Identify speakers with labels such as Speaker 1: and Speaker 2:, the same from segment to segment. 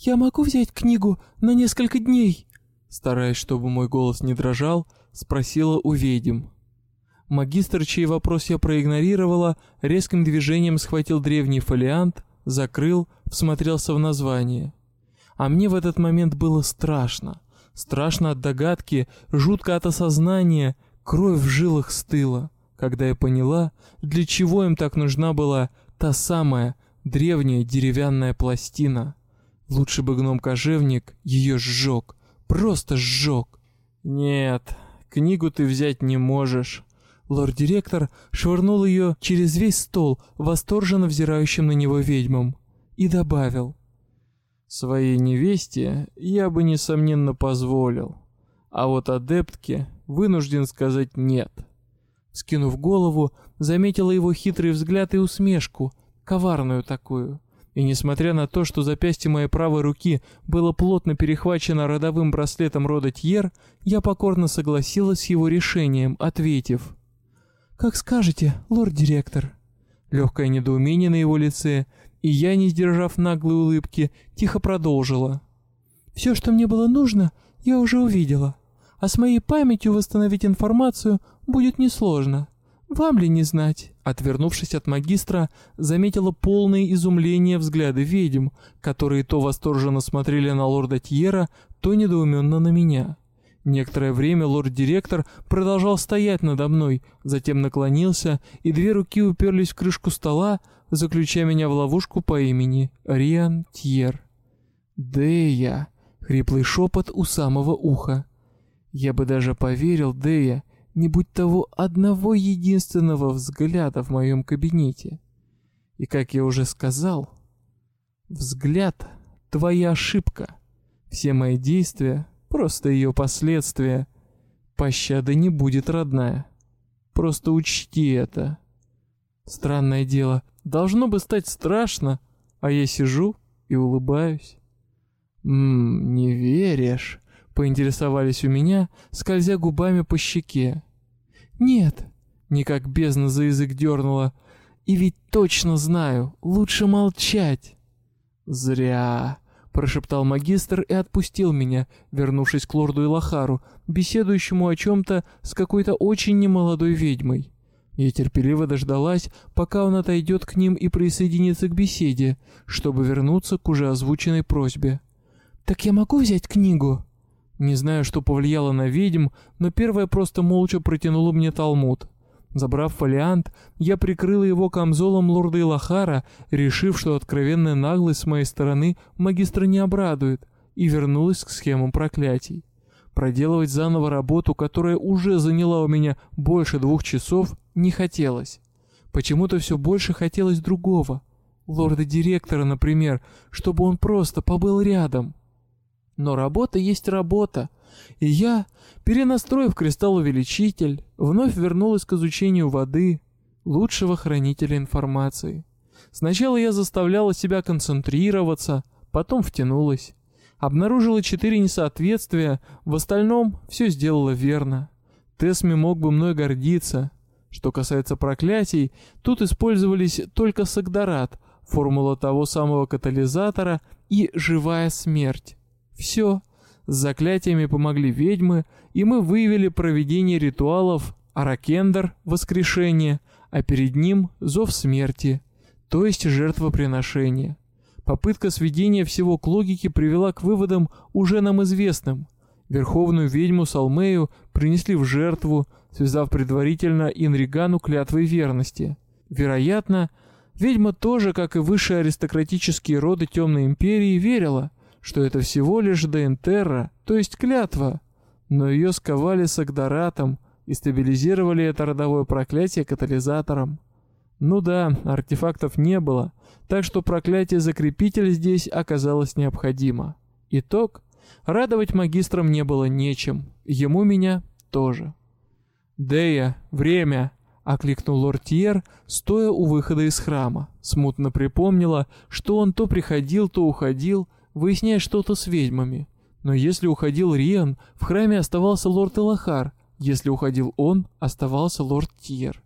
Speaker 1: «Я могу взять книгу на несколько дней?» Стараясь, чтобы мой голос не дрожал, спросила у ведьм. Магистр, чей вопрос я проигнорировала, резким движением схватил древний фолиант, закрыл, всмотрелся в название. А мне в этот момент было страшно. Страшно от догадки, жутко от осознания, кровь в жилах стыла, когда я поняла, для чего им так нужна была та самая древняя деревянная пластина. Лучше бы гном-кожевник ее сжег, просто сжег. Нет, книгу ты взять не можешь. Лорд-директор швырнул ее через весь стол, восторженно взирающим на него ведьмам, и добавил. «Своей невесте я бы, несомненно, позволил, а вот адептке вынужден сказать «нет». Скинув голову, заметила его хитрый взгляд и усмешку, коварную такую. И несмотря на то, что запястье моей правой руки было плотно перехвачено родовым браслетом рода Тьер, я покорно согласилась с его решением, ответив — «Как скажете, лорд-директор». Легкое недоумение на его лице, и я, не сдержав наглой улыбки, тихо продолжила. «Все, что мне было нужно, я уже увидела. А с моей памятью восстановить информацию будет несложно. Вам ли не знать?» Отвернувшись от магистра, заметила полное изумление взгляды ведьм, которые то восторженно смотрели на лорда Тьера, то недоуменно на меня. Некоторое время лорд-директор продолжал стоять надо мной, затем наклонился, и две руки уперлись в крышку стола, заключая меня в ловушку по имени Риан Тьер. «Дея!» — хриплый шепот у самого уха. Я бы даже поверил, Дея, не будь того одного единственного взгляда в моем кабинете. И как я уже сказал, взгляд — твоя ошибка. Все мои действия Просто ее последствия. Пощады не будет, родная. Просто учти это. Странное дело, должно бы стать страшно, а я сижу и улыбаюсь. «Ммм, не веришь?» — поинтересовались у меня, скользя губами по щеке. «Нет», — никак бездна за язык дернула, — «и ведь точно знаю, лучше молчать». «Зря», прошептал магистр и отпустил меня, вернувшись к лорду Илахару, беседующему о чем-то с какой-то очень немолодой ведьмой. Я терпеливо дождалась, пока он отойдет к ним и присоединится к беседе, чтобы вернуться к уже озвученной просьбе. «Так я могу взять книгу?» Не знаю, что повлияло на ведьм, но первая просто молча протянула мне талмуд. Забрав фолиант, я прикрыла его камзолом лорда Илахара, решив, что откровенная наглость с моей стороны магистра не обрадует, и вернулась к схемам проклятий. Проделывать заново работу, которая уже заняла у меня больше двух часов, не хотелось. Почему-то все больше хотелось другого. Лорда-директора, например, чтобы он просто побыл рядом. Но работа есть работа, и я, перенастроив кристалл-увеличитель, вновь вернулась к изучению воды, лучшего хранителя информации. Сначала я заставляла себя концентрироваться, потом втянулась. Обнаружила четыре несоответствия, в остальном все сделала верно. Тесми мог бы мной гордиться. Что касается проклятий, тут использовались только Сагдарат, формула того самого катализатора и живая смерть. Все. С заклятиями помогли ведьмы, и мы выявили проведение ритуалов Аракендер — воскрешение, а перед ним — зов смерти, то есть жертвоприношение. Попытка сведения всего к логике привела к выводам уже нам известным. Верховную ведьму Салмею принесли в жертву, связав предварительно Инригану клятвой верности. Вероятно, ведьма тоже, как и высшие аристократические роды Темной Империи, верила — что это всего лишь Дейнтерра, то есть клятва, но ее сковали с Агдаратом и стабилизировали это родовое проклятие катализатором. Ну да, артефактов не было, так что проклятие-закрепитель здесь оказалось необходимо. Итог. Радовать магистрам не было нечем, ему меня тоже. «Дея, время!» — окликнул лорд Тьер, стоя у выхода из храма. Смутно припомнила, что он то приходил, то уходил, выясняя что-то с ведьмами. Но если уходил Риан, в храме оставался лорд Элахар, если уходил он, оставался лорд Тьер.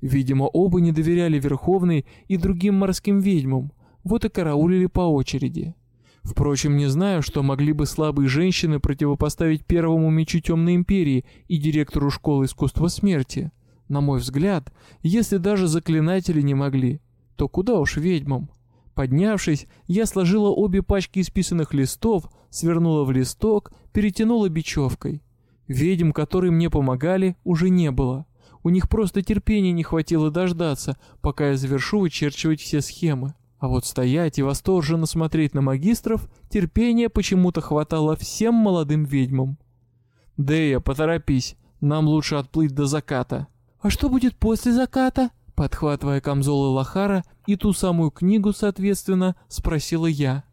Speaker 1: Видимо, оба не доверяли Верховной и другим морским ведьмам, вот и караулили по очереди. Впрочем, не знаю, что могли бы слабые женщины противопоставить первому мечу Темной Империи и директору школы искусства смерти. На мой взгляд, если даже заклинатели не могли, то куда уж ведьмам? Поднявшись, я сложила обе пачки исписанных листов, свернула в листок, перетянула бечевкой. Ведьм, которые мне помогали, уже не было. У них просто терпения не хватило дождаться, пока я завершу вычерчивать все схемы. А вот стоять и восторженно смотреть на магистров терпения почему-то хватало всем молодым ведьмам. «Дея, поторопись, нам лучше отплыть до заката».
Speaker 2: «А что будет после заката?»
Speaker 1: Подхватывая камзолы Лохара и ту самую книгу, соответственно, спросила я.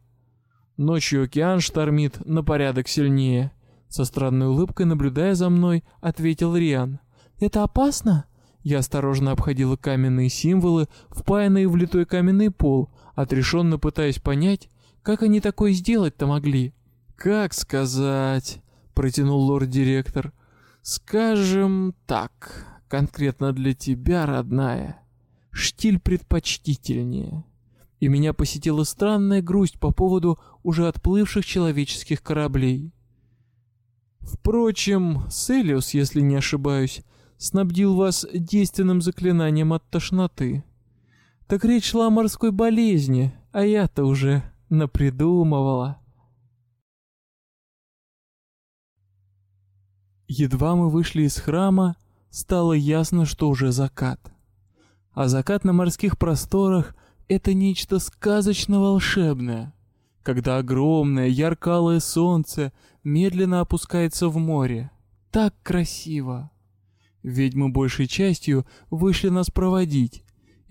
Speaker 1: Ночью океан штормит на порядок сильнее. Со странной улыбкой, наблюдая за мной, ответил Риан.
Speaker 2: «Это опасно?»
Speaker 1: Я осторожно обходила каменные символы, впаянные в литой каменный пол, отрешенно пытаясь понять, как они такое сделать-то могли. «Как сказать?» — протянул лорд-директор. «Скажем так, конкретно для тебя, родная, штиль предпочтительнее». И меня посетила странная грусть по поводу уже отплывших человеческих кораблей. Впрочем, Селиус, если не ошибаюсь, снабдил вас действенным заклинанием от тошноты. Так речь шла о морской болезни, а я-то уже напридумывала. Едва мы вышли из храма, стало ясно, что уже закат. А закат на морских просторах — это нечто сказочно-волшебное, когда огромное яркалое солнце медленно опускается в море. Так красиво! Ведьмы большей частью вышли нас проводить,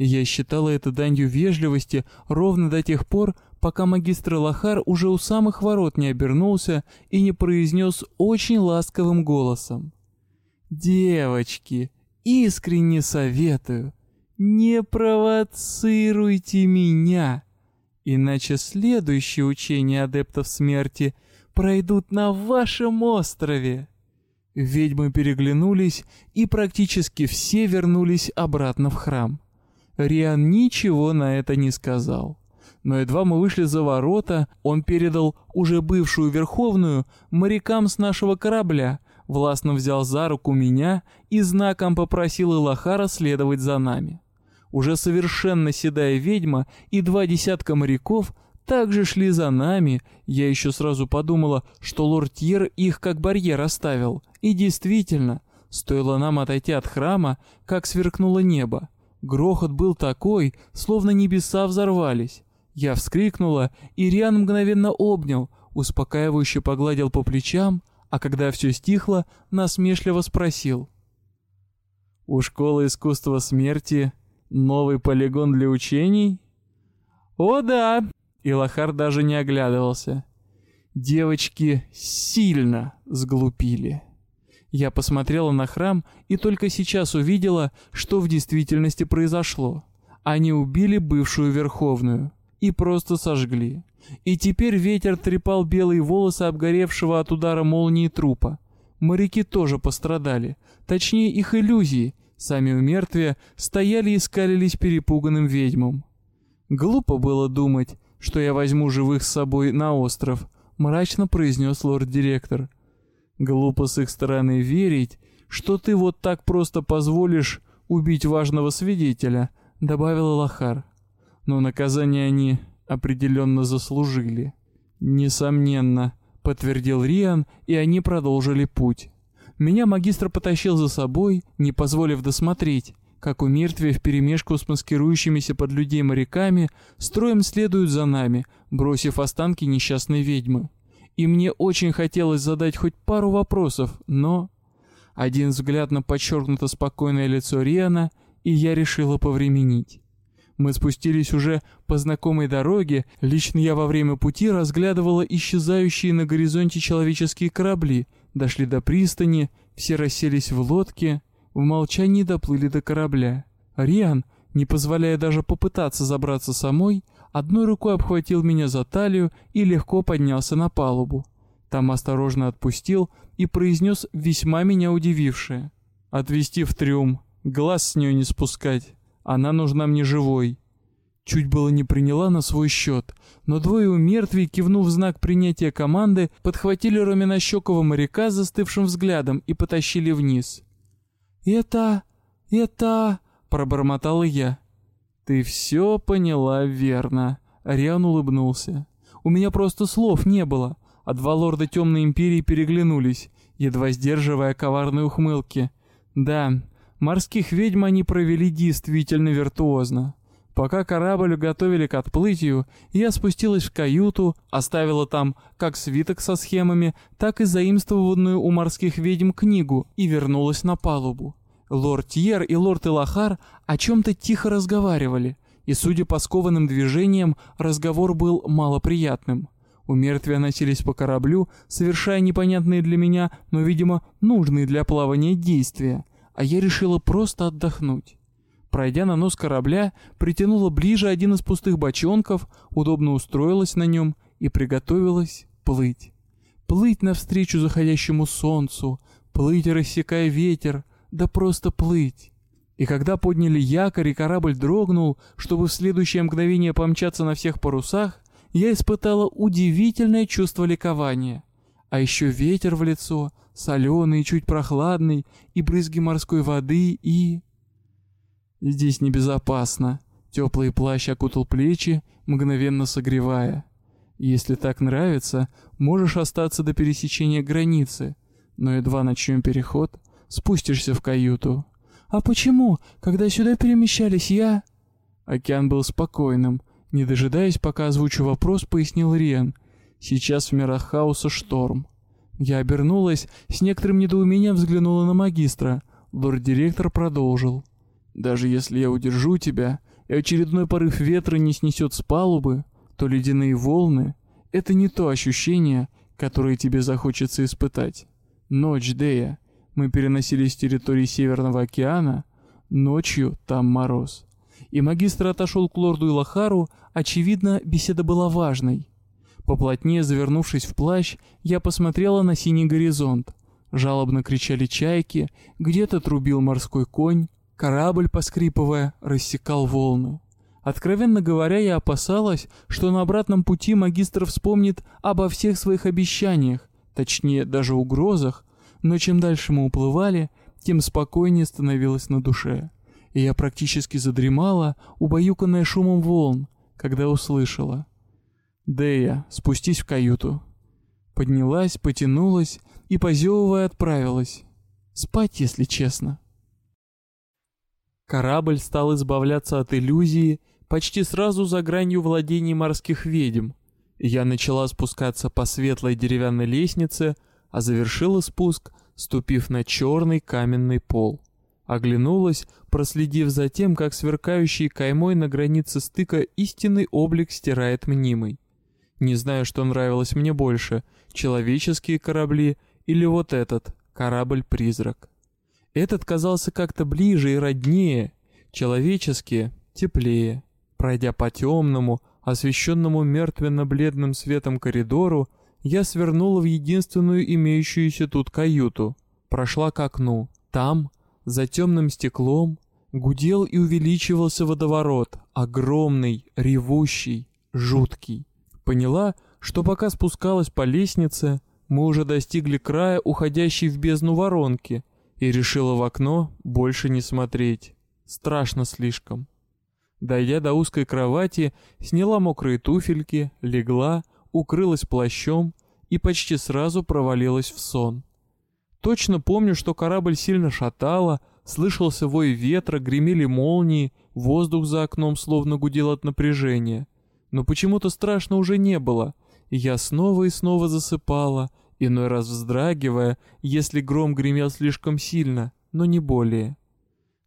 Speaker 1: я считала это данью вежливости ровно до тех пор, пока магистр Лохар уже у самых ворот не обернулся и не произнес очень ласковым голосом. «Девочки, искренне советую, не провоцируйте меня, иначе следующие учения адептов смерти пройдут на вашем острове». Ведьмы переглянулись, и практически все вернулись обратно в храм. Риан ничего на это не сказал. Но едва мы вышли за ворота, он передал уже бывшую Верховную морякам с нашего корабля, властно взял за руку меня и знаком попросил Илахара следовать за нами. Уже совершенно седая ведьма и два десятка моряков также шли за нами, я еще сразу подумала, что лорд Тьер их как барьер оставил. И действительно, стоило нам отойти от храма, как сверкнуло небо. Грохот был такой, словно небеса взорвались. Я вскрикнула, и Риан мгновенно обнял, успокаивающе погладил по плечам, а когда все стихло, насмешливо спросил. «У школы искусства смерти новый полигон для учений?» «О да!» И Лохар даже не оглядывался. Девочки сильно сглупили. Я посмотрела на храм и только сейчас увидела, что в действительности произошло. Они убили бывшую Верховную и просто сожгли. И теперь ветер трепал белые волосы обгоревшего от удара молнии трупа. Моряки тоже пострадали, точнее их иллюзии, сами умертвия стояли и скалились перепуганным ведьмам. Глупо было думать, что я возьму живых с собой на остров, мрачно произнес лорд-директор. Глупо с их стороны верить, что ты вот так просто позволишь убить важного свидетеля, добавил Лохар. Но наказание они определенно заслужили. Несомненно, подтвердил Риан, и они продолжили путь. Меня магистр потащил за собой, не позволив досмотреть, как у мертвия вперемешку с маскирующимися под людей моряками строем следуют за нами, бросив останки несчастной ведьмы и мне очень хотелось задать хоть пару вопросов, но... Один взгляд на подчеркнуто спокойное лицо Риана, и я решила повременить. Мы спустились уже по знакомой дороге, лично я во время пути разглядывала исчезающие на горизонте человеческие корабли, дошли до пристани, все расселись в лодке, в молчании доплыли до корабля. Риан, не позволяя даже попытаться забраться самой, одной рукой обхватил меня за талию и легко поднялся на палубу. Там осторожно отпустил и произнес весьма меня удивившее. «Отвести в трюм, глаз с нее не спускать, она нужна мне живой». чуть было не приняла на свой счет, но двое у мертвей, кивнув знак принятия команды, подхватили Ромина-щекого моряка с застывшим взглядом и потащили вниз. «Это... это...» — пробормотала я. «Ты все поняла верно», — Риан улыбнулся. «У меня просто слов не было, а два лорда Темной Империи переглянулись, едва сдерживая коварные ухмылки. Да, морских ведьм они провели действительно виртуозно. Пока корабль готовили к отплытию, я спустилась в каюту, оставила там как свиток со схемами, так и заимствованную у морских ведьм книгу и вернулась на палубу. Лорд Тьер и лорд Илахар о чем-то тихо разговаривали, и, судя по скованным движениям, разговор был малоприятным. У мертвия носились по кораблю, совершая непонятные для меня, но, видимо, нужные для плавания действия, а я решила просто отдохнуть. Пройдя на нос корабля, притянула ближе один из пустых бочонков, удобно устроилась на нем и приготовилась плыть. Плыть навстречу заходящему солнцу, плыть, рассекая ветер, да просто плыть. И когда подняли якорь и корабль дрогнул, чтобы в следующее мгновение помчаться на всех парусах, я испытала удивительное чувство ликования. А еще ветер в лицо, соленый чуть прохладный, и брызги морской воды, и... Здесь небезопасно. Теплый плащ окутал плечи, мгновенно согревая. Если так нравится, можешь остаться до пересечения границы, но едва начнем переход, спустишься в каюту. А почему, когда сюда перемещались, я... Океан был спокойным. Не дожидаясь, пока озвучу вопрос, пояснил Риан. Сейчас в мирах хаоса шторм. Я обернулась, с некоторым недоумением взглянула на магистра. Лорд-директор продолжил. Даже если я удержу тебя, и очередной порыв ветра не снесет с палубы, то ледяные волны — это не то ощущение, которое тебе захочется испытать. Ночь, Дея. Мы переносились с территории Северного океана. Ночью там мороз. И магистр отошел к лорду Илахару, очевидно, беседа была важной. Поплотнее завернувшись в плащ, я посмотрела на синий горизонт. Жалобно кричали чайки, где-то трубил морской конь, Корабль, поскрипывая, рассекал волны. Откровенно говоря, я опасалась, что на обратном пути магистр вспомнит обо всех своих обещаниях, точнее, даже угрозах, но чем дальше мы уплывали, тем спокойнее становилось на душе. И я практически задремала, убаюканная шумом волн, когда услышала. «Дея, спустись в каюту». Поднялась, потянулась и, позевывая, отправилась. Спать, если честно. Корабль стал избавляться от иллюзии почти сразу за гранью владений морских ведьм. Я начала спускаться по светлой деревянной лестнице, а завершила спуск, ступив на черный каменный пол. Оглянулась, проследив за тем, как сверкающий каймой на границе стыка истинный облик стирает мнимый. Не знаю, что нравилось мне больше, человеческие корабли или вот этот, корабль-призрак. Этот казался как-то ближе и роднее, человеческие — теплее. Пройдя по темному, освещенному мертвенно-бледным светом коридору, я свернула в единственную имеющуюся тут каюту, прошла к окну. Там, за темным стеклом, гудел и увеличивался водоворот, огромный, ревущий, жуткий. Поняла, что пока спускалась по лестнице, мы уже достигли края, уходящей в бездну воронки, и решила в окно больше не смотреть. Страшно слишком. Дойдя до узкой кровати, сняла мокрые туфельки, легла, укрылась плащом и почти сразу провалилась в сон. Точно помню, что корабль сильно шатало, слышался вой ветра, гремели молнии, воздух за окном словно гудел от напряжения. Но почему-то страшно уже не было, я снова и снова засыпала, иной раз вздрагивая, если гром гремел слишком сильно, но не более.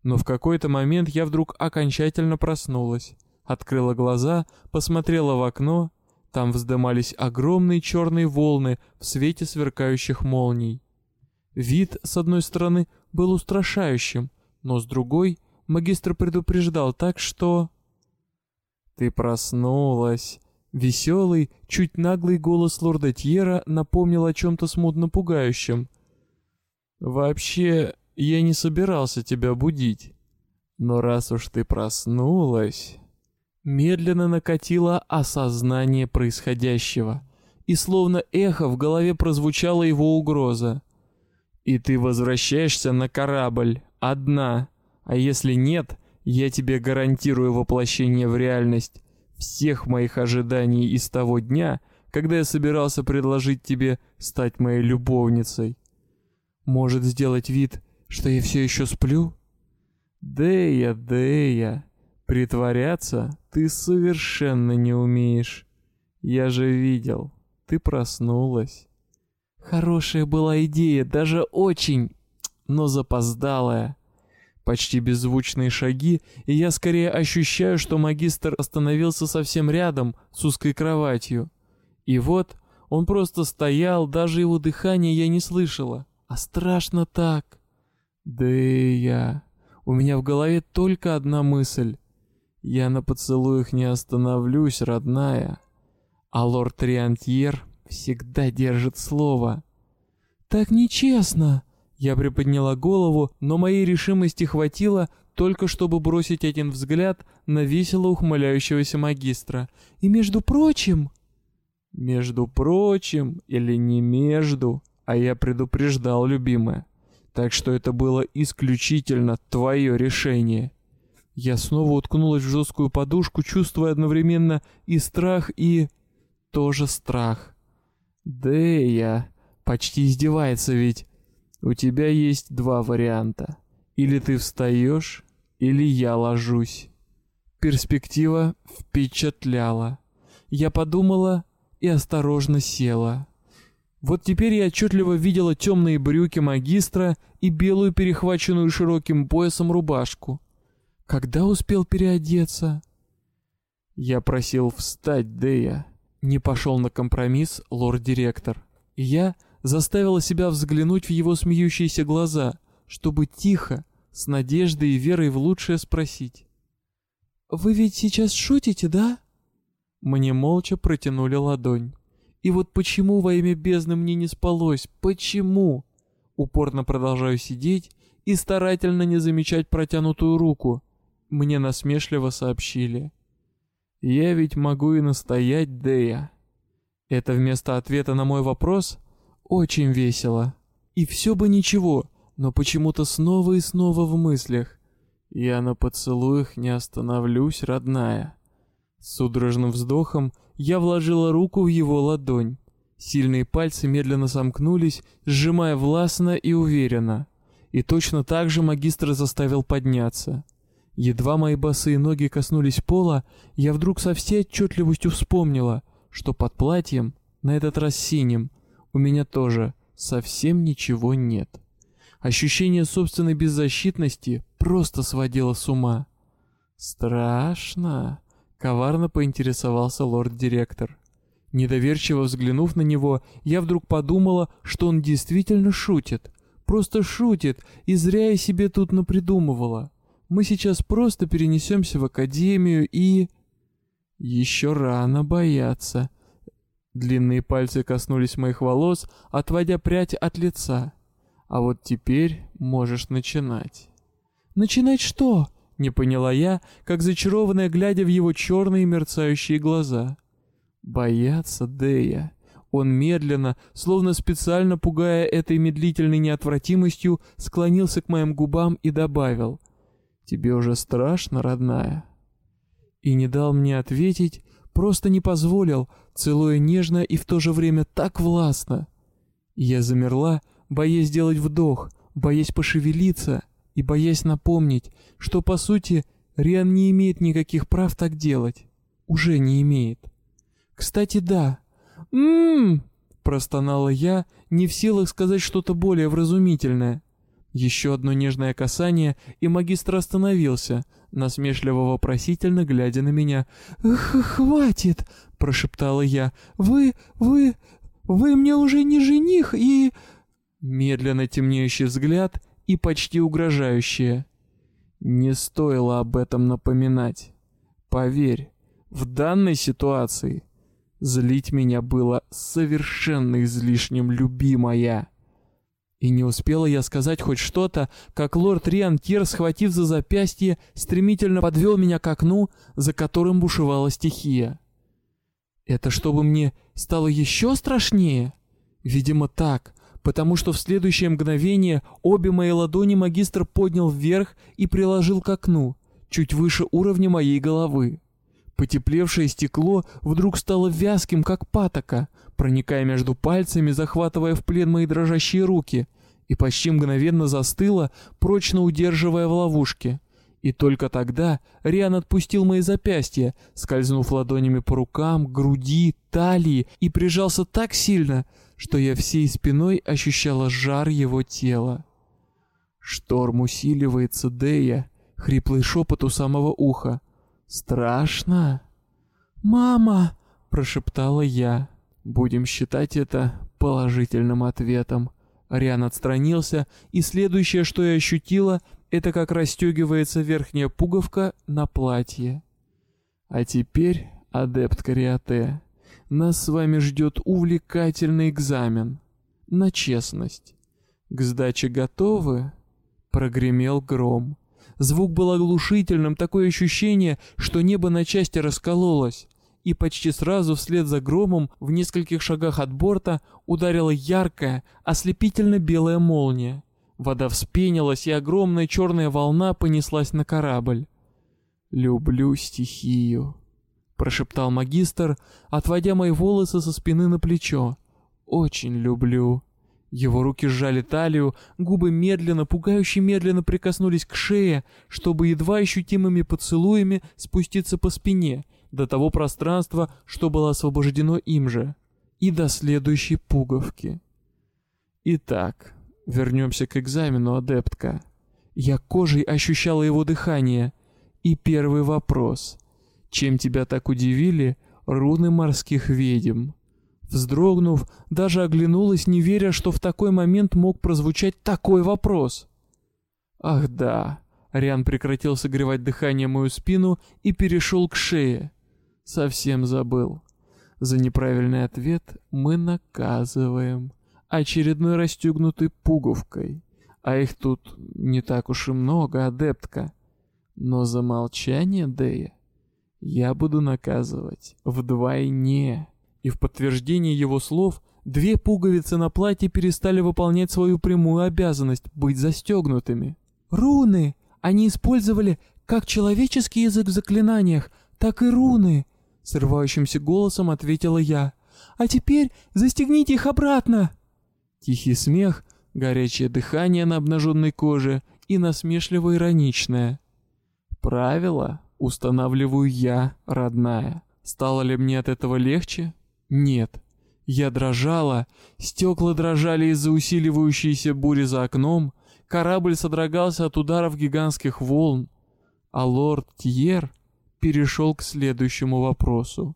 Speaker 1: Но в какой-то момент я вдруг окончательно проснулась, открыла глаза, посмотрела в окно, там вздымались огромные черные волны в свете сверкающих молний. Вид, с одной стороны, был устрашающим, но с другой магистр предупреждал так, что... «Ты проснулась», Веселый, чуть наглый голос лорда Тьера напомнил о чем-то смутно пугающем. «Вообще, я не собирался тебя будить. Но раз уж ты проснулась...» Медленно накатило осознание происходящего, и словно эхо в голове прозвучала его угроза. «И ты возвращаешься на корабль, одна, а если нет, я тебе гарантирую воплощение в реальность всех моих ожиданий из того дня, когда я собирался предложить тебе стать моей любовницей. Может сделать вид, что я все еще сплю? Дея, Дея, притворяться ты совершенно не умеешь. Я же видел, ты проснулась. Хорошая была идея, даже очень, но запоздалая. Почти беззвучные шаги, и я скорее ощущаю, что магистр остановился совсем рядом с узкой кроватью. И вот он просто стоял, даже его дыхания я не слышала. А страшно так. Да и я... У меня в голове только одна мысль. Я на поцелуях не остановлюсь, родная. А лорд Триантьер всегда держит слово.
Speaker 2: «Так нечестно!»
Speaker 1: Я приподняла голову, но моей решимости хватило только чтобы бросить один взгляд на весело ухмыляющегося магистра.
Speaker 2: «И между прочим...»
Speaker 1: «Между прочим или не между, а я предупреждал, любимая. Так что это было исключительно твое решение». Я снова уткнулась в жесткую подушку, чувствуя одновременно и страх, и... тоже страх. Да я... Почти издевается ведь. У тебя есть два варианта. Или ты встаешь, или я ложусь. Перспектива впечатляла. Я подумала и осторожно села. Вот теперь я отчетливо видела темные брюки магистра и белую перехваченную широким поясом рубашку. Когда успел переодеться? Я просил встать, Дея. Не пошел на компромисс лорд-директор. Я заставила себя взглянуть в его смеющиеся глаза, чтобы тихо, с надеждой и верой в лучшее спросить.
Speaker 2: «Вы ведь сейчас шутите, да?»
Speaker 1: Мне молча протянули ладонь. И вот почему во имя бездны мне не спалось? Почему? Упорно продолжаю сидеть и старательно не замечать протянутую руку. Мне насмешливо сообщили. Я ведь могу и настоять, Дея. Это вместо ответа на мой вопрос? Очень весело. И все бы ничего, но почему-то снова и снова в мыслях. Я на поцелуях не остановлюсь, родная. С судорожным вздохом я вложила руку в его ладонь. Сильные пальцы медленно сомкнулись, сжимая властно и уверенно. И точно так же магистр заставил подняться. Едва мои босые ноги коснулись пола, я вдруг со всей отчетливостью вспомнила, что под платьем, на этот раз синим, у меня тоже совсем ничего нет. Ощущение собственной беззащитности просто сводило с ума. «Страшно?» — коварно поинтересовался лорд-директор. Недоверчиво взглянув на него, я вдруг подумала, что он действительно шутит. Просто шутит, и зря я себе тут напридумывала. Мы сейчас просто перенесемся в академию и... Еще рано бояться. Длинные пальцы коснулись моих волос, отводя прядь от лица. А вот теперь можешь начинать.
Speaker 2: Начинать что?
Speaker 1: Не поняла я, как зачарованная, глядя в его черные мерцающие глаза. Бояться Дея. Он медленно, словно специально пугая этой медлительной неотвратимостью, склонился к моим губам и добавил. «Тебе уже страшно, родная?» И не дал мне ответить, просто не позволил, целуя нежно и в то же время так властно. Я замерла, боясь сделать вдох, боясь пошевелиться и боясь напомнить, что по сути Риан не имеет никаких прав так делать. Уже не имеет. Кстати, да. Мм, простонала я, не в силах сказать что-то более вразумительное. Еще одно нежное касание, и магистр остановился, насмешливо-вопросительно глядя на меня.
Speaker 2: «Хватит!» — прошептала я. «Вы... вы... вы мне уже не жених и...»
Speaker 1: Медленно темнеющий взгляд и почти угрожающее. Не стоило об этом напоминать. Поверь, в данной ситуации злить меня было совершенно излишним, любимая. И не успела я сказать хоть что-то, как лорд Риантьер, схватив за запястье, стремительно подвел меня к окну, за которым бушевала стихия. Это чтобы мне стало еще страшнее? Видимо, так, потому что в следующее мгновение обе мои ладони магистр поднял вверх и приложил к окну, чуть выше уровня моей головы. Потеплевшее стекло вдруг стало вязким, как патока, проникая между пальцами, захватывая в плен мои дрожащие руки, и почти мгновенно застыло, прочно удерживая в ловушке. И только тогда Риан отпустил мои запястья, скользнув ладонями по рукам, груди, талии и прижался так сильно, что я всей спиной ощущала жар его тела. Шторм усиливается, Дея, хриплый шепот у самого уха. Страшно? Мама, прошептала я. Будем считать это положительным ответом. Риан отстранился, и следующее, что я ощутила, это как расстегивается верхняя пуговка на платье. А теперь, адепт Кариате, нас с вами ждет увлекательный экзамен на честность. К сдаче готовы? Прогремел гром. Звук был оглушительным, такое ощущение, что небо на части раскололось. И почти сразу вслед за громом в нескольких шагах от борта ударила яркая, ослепительно белая молния. Вода вспенилась, и огромная черная волна понеслась на корабль. «Люблю стихию», — прошептал магистр, отводя мои волосы со спины на плечо. «Очень люблю». Его руки сжали талию, губы медленно, пугающе медленно прикоснулись к шее, чтобы едва ощутимыми поцелуями спуститься по спине, до того пространства, что было освобождено им же, и до следующей пуговки. Итак, вернемся к экзамену, адептка. Я кожей ощущала его дыхание. И первый вопрос. Чем тебя так удивили руны морских ведьм? Вздрогнув, даже оглянулась, не веря, что в такой момент мог прозвучать такой вопрос. Ах да, Риан прекратил согревать дыхание мою спину и перешел к шее. Совсем забыл. За неправильный ответ мы наказываем очередной расстегнутой пуговкой. А их тут не так уж и много, адептка. Но за молчание, Дея, я буду наказывать вдвойне и в подтверждение его слов две пуговицы на платье перестали выполнять свою прямую обязанность быть застегнутыми. «Руны! Они использовали как человеческий язык в заклинаниях, так и руны!» Срывающимся голосом ответила я. «А теперь застегните их обратно!» Тихий смех, горячее дыхание на обнаженной коже и насмешливо-ироничное. «Правила устанавливаю я, родная. Стало ли мне от этого легче? Нет. Я дрожала, стекла дрожали из-за усиливающейся бури за окном, корабль содрогался от ударов гигантских волн, а лорд Тьер перешел к следующему вопросу.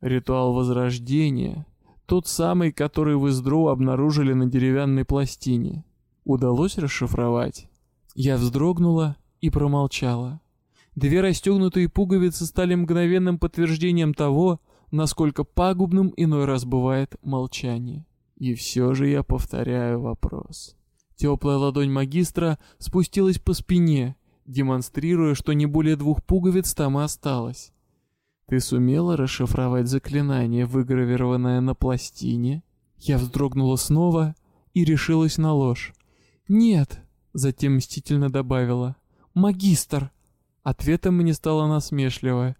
Speaker 1: Ритуал Возрождения, тот самый, который вы с Дроу обнаружили на деревянной пластине, удалось расшифровать? Я вздрогнула и промолчала. Две расстегнутые пуговицы стали мгновенным подтверждением того, насколько пагубным иной раз бывает молчание. И все же я повторяю вопрос. Теплая ладонь магистра спустилась по спине, демонстрируя, что не более двух пуговиц там и осталось. Ты сумела расшифровать заклинание, выгравированное на пластине? Я вздрогнула снова и решилась на ложь. Нет, затем мстительно добавила. Магистр. Ответом мне стало насмешливое.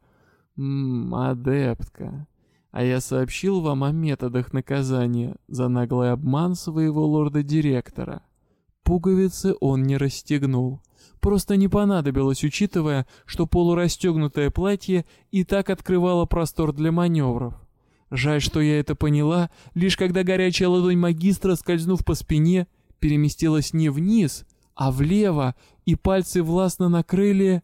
Speaker 1: «Ммм, адептка, а я сообщил вам о методах наказания за наглый обман своего лорда-директора. Пуговицы он не расстегнул. Просто не понадобилось, учитывая, что полурастегнутое платье и так открывало простор для маневров. Жаль, что я это поняла, лишь когда горячая ладонь магистра, скользнув по спине, переместилась не вниз, а влево, и пальцы властно накрыли...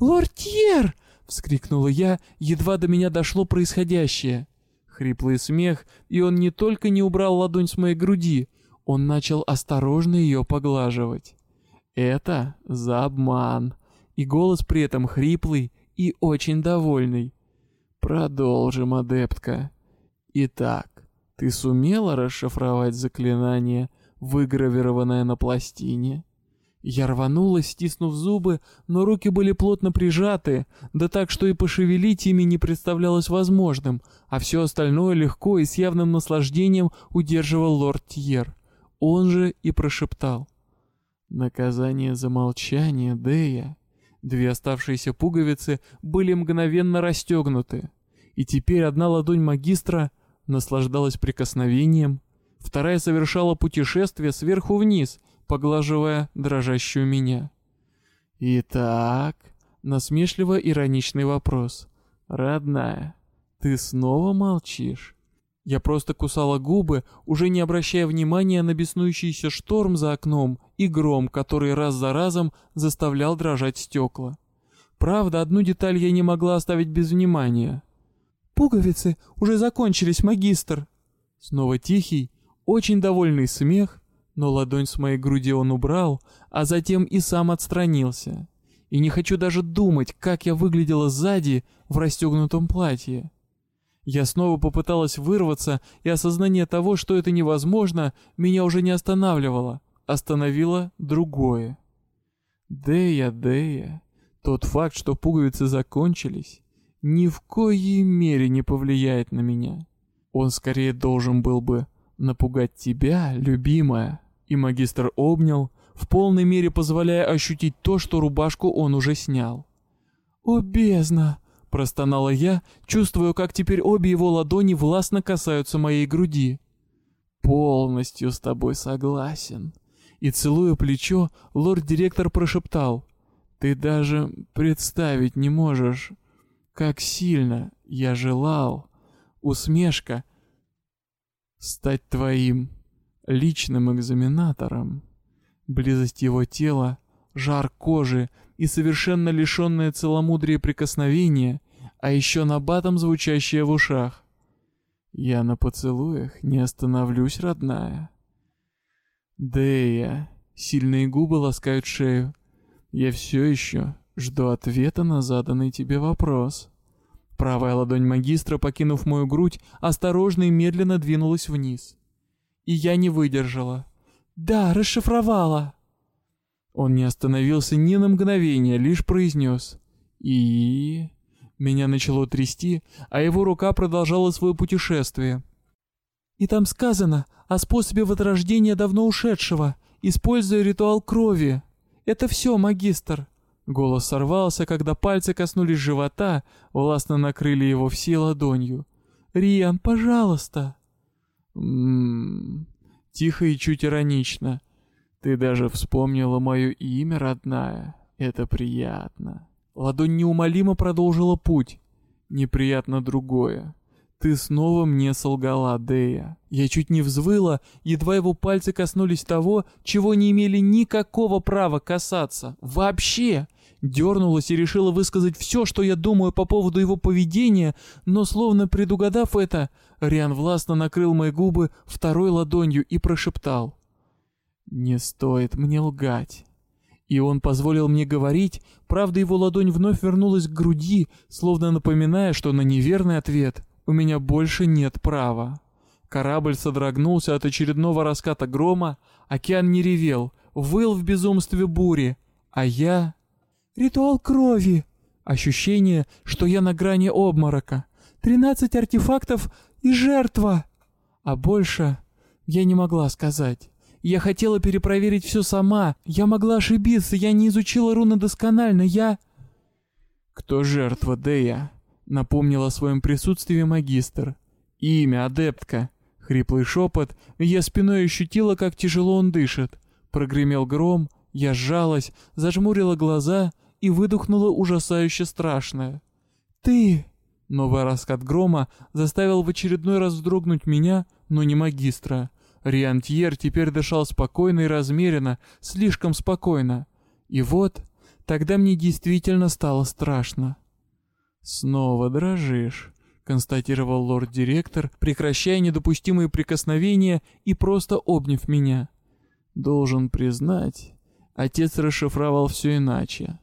Speaker 1: «Лорд Тьер!» — вскрикнула я, едва до меня дошло происходящее. Хриплый смех, и он не только не убрал ладонь с моей груди, он начал осторожно ее поглаживать. Это за обман, и голос при этом хриплый и очень довольный. Продолжим, адептка. Итак, ты сумела расшифровать заклинание, выгравированное на пластине. Я рванулась, стиснув зубы, но руки были плотно прижаты, да так, что и пошевелить ими не представлялось возможным, а все остальное легко и с явным наслаждением удерживал лорд Тьер. Он же и прошептал. «Наказание за молчание, Дея». Две оставшиеся пуговицы были мгновенно расстегнуты, и теперь одна ладонь магистра наслаждалась прикосновением, вторая совершала путешествие сверху вниз — поглаживая дрожащую меня. «Итак...» — насмешливо-ироничный вопрос. «Родная, ты снова молчишь?» Я просто кусала губы, уже не обращая внимания на беснующийся шторм за окном и гром, который раз за разом заставлял дрожать стекла. Правда, одну деталь я не могла оставить без внимания. «Пуговицы уже закончились, магистр!» Снова тихий, очень довольный смех, но ладонь с моей груди он убрал, а затем и сам отстранился. И не хочу даже думать, как я выглядела сзади в расстегнутом платье. Я снова попыталась вырваться, и осознание того, что это невозможно, меня уже не останавливало. Остановило другое. Дея, Дея, тот факт, что пуговицы закончились, ни в коей мере не повлияет на меня. Он скорее должен был бы напугать тебя, любимая. И магистр обнял, в полной мере позволяя ощутить то, что рубашку он уже снял. «О, бездна!» — простонала я, чувствуя, как теперь обе его ладони властно касаются моей груди. «Полностью с тобой согласен». И целуя плечо, лорд-директор прошептал. «Ты даже представить не можешь, как сильно я желал, усмешка, стать твоим личным экзаменатором. Близость его тела, жар кожи и совершенно лишенное целомудрия прикосновения, а еще набатом звучащее в ушах. Я на поцелуях не остановлюсь, родная. Дея, сильные губы ласкают шею. Я все еще жду ответа на заданный тебе вопрос. Правая ладонь магистра, покинув мою грудь, осторожно и медленно двинулась вниз и я не выдержала. «Да, расшифровала!» Он не остановился ни на мгновение, лишь произнес «И...» Меня начало трясти, а его рука продолжала свое путешествие. «И там сказано о способе возрождения давно ушедшего, используя ритуал крови. Это все, магистр!» Голос сорвался, когда пальцы коснулись живота, властно накрыли его все ладонью. «Риан, пожалуйста!» Ммм, тихо и чуть иронично. Ты даже вспомнила мое имя, родная. Это приятно. Ладонь неумолимо продолжила путь. Неприятно другое. Ты снова мне солгала, Дея. Я чуть не взвыла, едва его пальцы коснулись того, чего не имели никакого права касаться. Вообще! Дернулась и решила высказать все, что я думаю по поводу его поведения, но словно предугадав это, Риан властно накрыл мои губы второй ладонью и прошептал. «Не стоит мне лгать». И он позволил мне говорить, правда его ладонь вновь вернулась к груди, словно напоминая, что на неверный ответ у меня больше нет права. Корабль содрогнулся от очередного раската грома, океан не ревел, выл в безумстве бури, а я... Ритуал крови. Ощущение, что я на грани обморока. Тринадцать артефактов и жертва. А больше я не могла сказать. Я хотела перепроверить все сама. Я могла ошибиться, я не изучила руны досконально, я... Кто жертва, Дея? Напомнила о своем присутствии магистр. Имя, адептка. Хриплый шепот, я спиной ощутила, как тяжело он дышит. Прогремел гром, я сжалась, зажмурила глаза и выдохнула ужасающе страшное. «Ты!» Новый раскат грома заставил в очередной раз вздрогнуть меня, но не магистра. Риантьер теперь дышал спокойно и размеренно, слишком спокойно. И вот, тогда мне действительно стало страшно. «Снова дрожишь», — констатировал лорд-директор, прекращая недопустимые прикосновения и просто обняв меня. «Должен признать, отец расшифровал все иначе.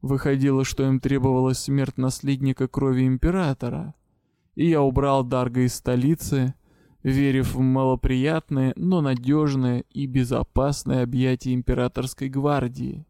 Speaker 1: Выходило, что им требовалась смерть наследника крови императора. И я убрал Дарга из столицы, верив в малоприятное, но надежное и безопасное объятие императорской гвардии.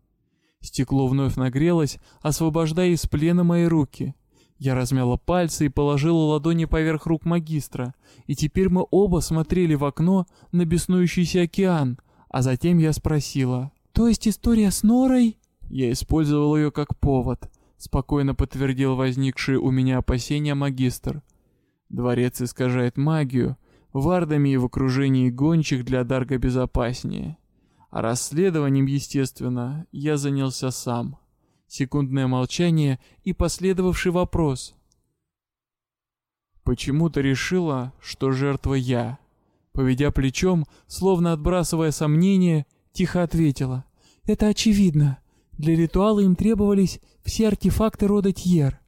Speaker 1: Стекло вновь нагрелось, освобождая из плена мои руки. Я размяла пальцы и положила ладони поверх рук магистра, и теперь мы оба смотрели в окно на беснующийся океан, а затем я спросила.
Speaker 2: «То есть история с Норой?»
Speaker 1: Я использовал ее как повод, спокойно подтвердил возникшие у меня опасения магистр. Дворец искажает магию, вардами и в окружении гончих для Дарга безопаснее. А расследованием, естественно, я занялся сам. Секундное молчание и последовавший вопрос. «Почему ты решила, что жертва я?» Поведя плечом, словно отбрасывая сомнения, тихо ответила.
Speaker 2: «Это очевидно. Для ритуала им требовались все артефакты рода Тьер.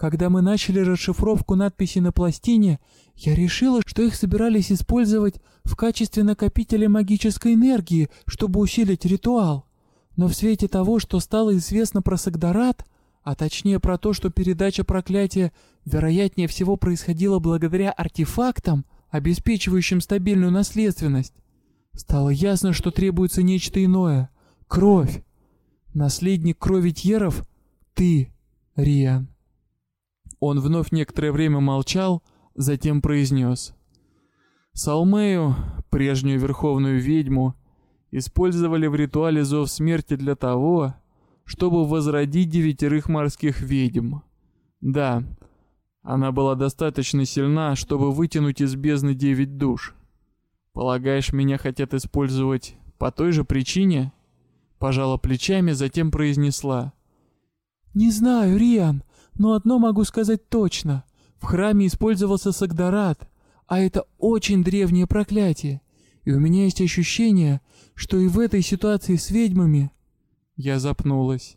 Speaker 2: Когда мы начали расшифровку надписи на пластине, я решила, что их собирались использовать в качестве накопителя магической энергии, чтобы усилить ритуал. Но в свете того, что стало известно про Сагдарат, а точнее про то, что передача проклятия вероятнее всего происходила благодаря артефактам, обеспечивающим стабильную наследственность, стало ясно, что требуется нечто иное — кровь. Наследник крови Тьеров — ты, Риан.
Speaker 1: Он вновь некоторое время молчал, затем произнес. Салмею, прежнюю верховную ведьму, использовали в ритуале зов смерти для того, чтобы возродить девятерых морских ведьм. Да, она была достаточно сильна, чтобы вытянуть из бездны девять душ. Полагаешь, меня хотят использовать по той же причине? Пожала плечами, затем произнесла.
Speaker 2: «Не знаю, Риан, но одно могу сказать точно. В храме использовался Сагдарат, а это очень древнее проклятие. И у меня есть ощущение, что и в этой ситуации с ведьмами...
Speaker 1: Я запнулась.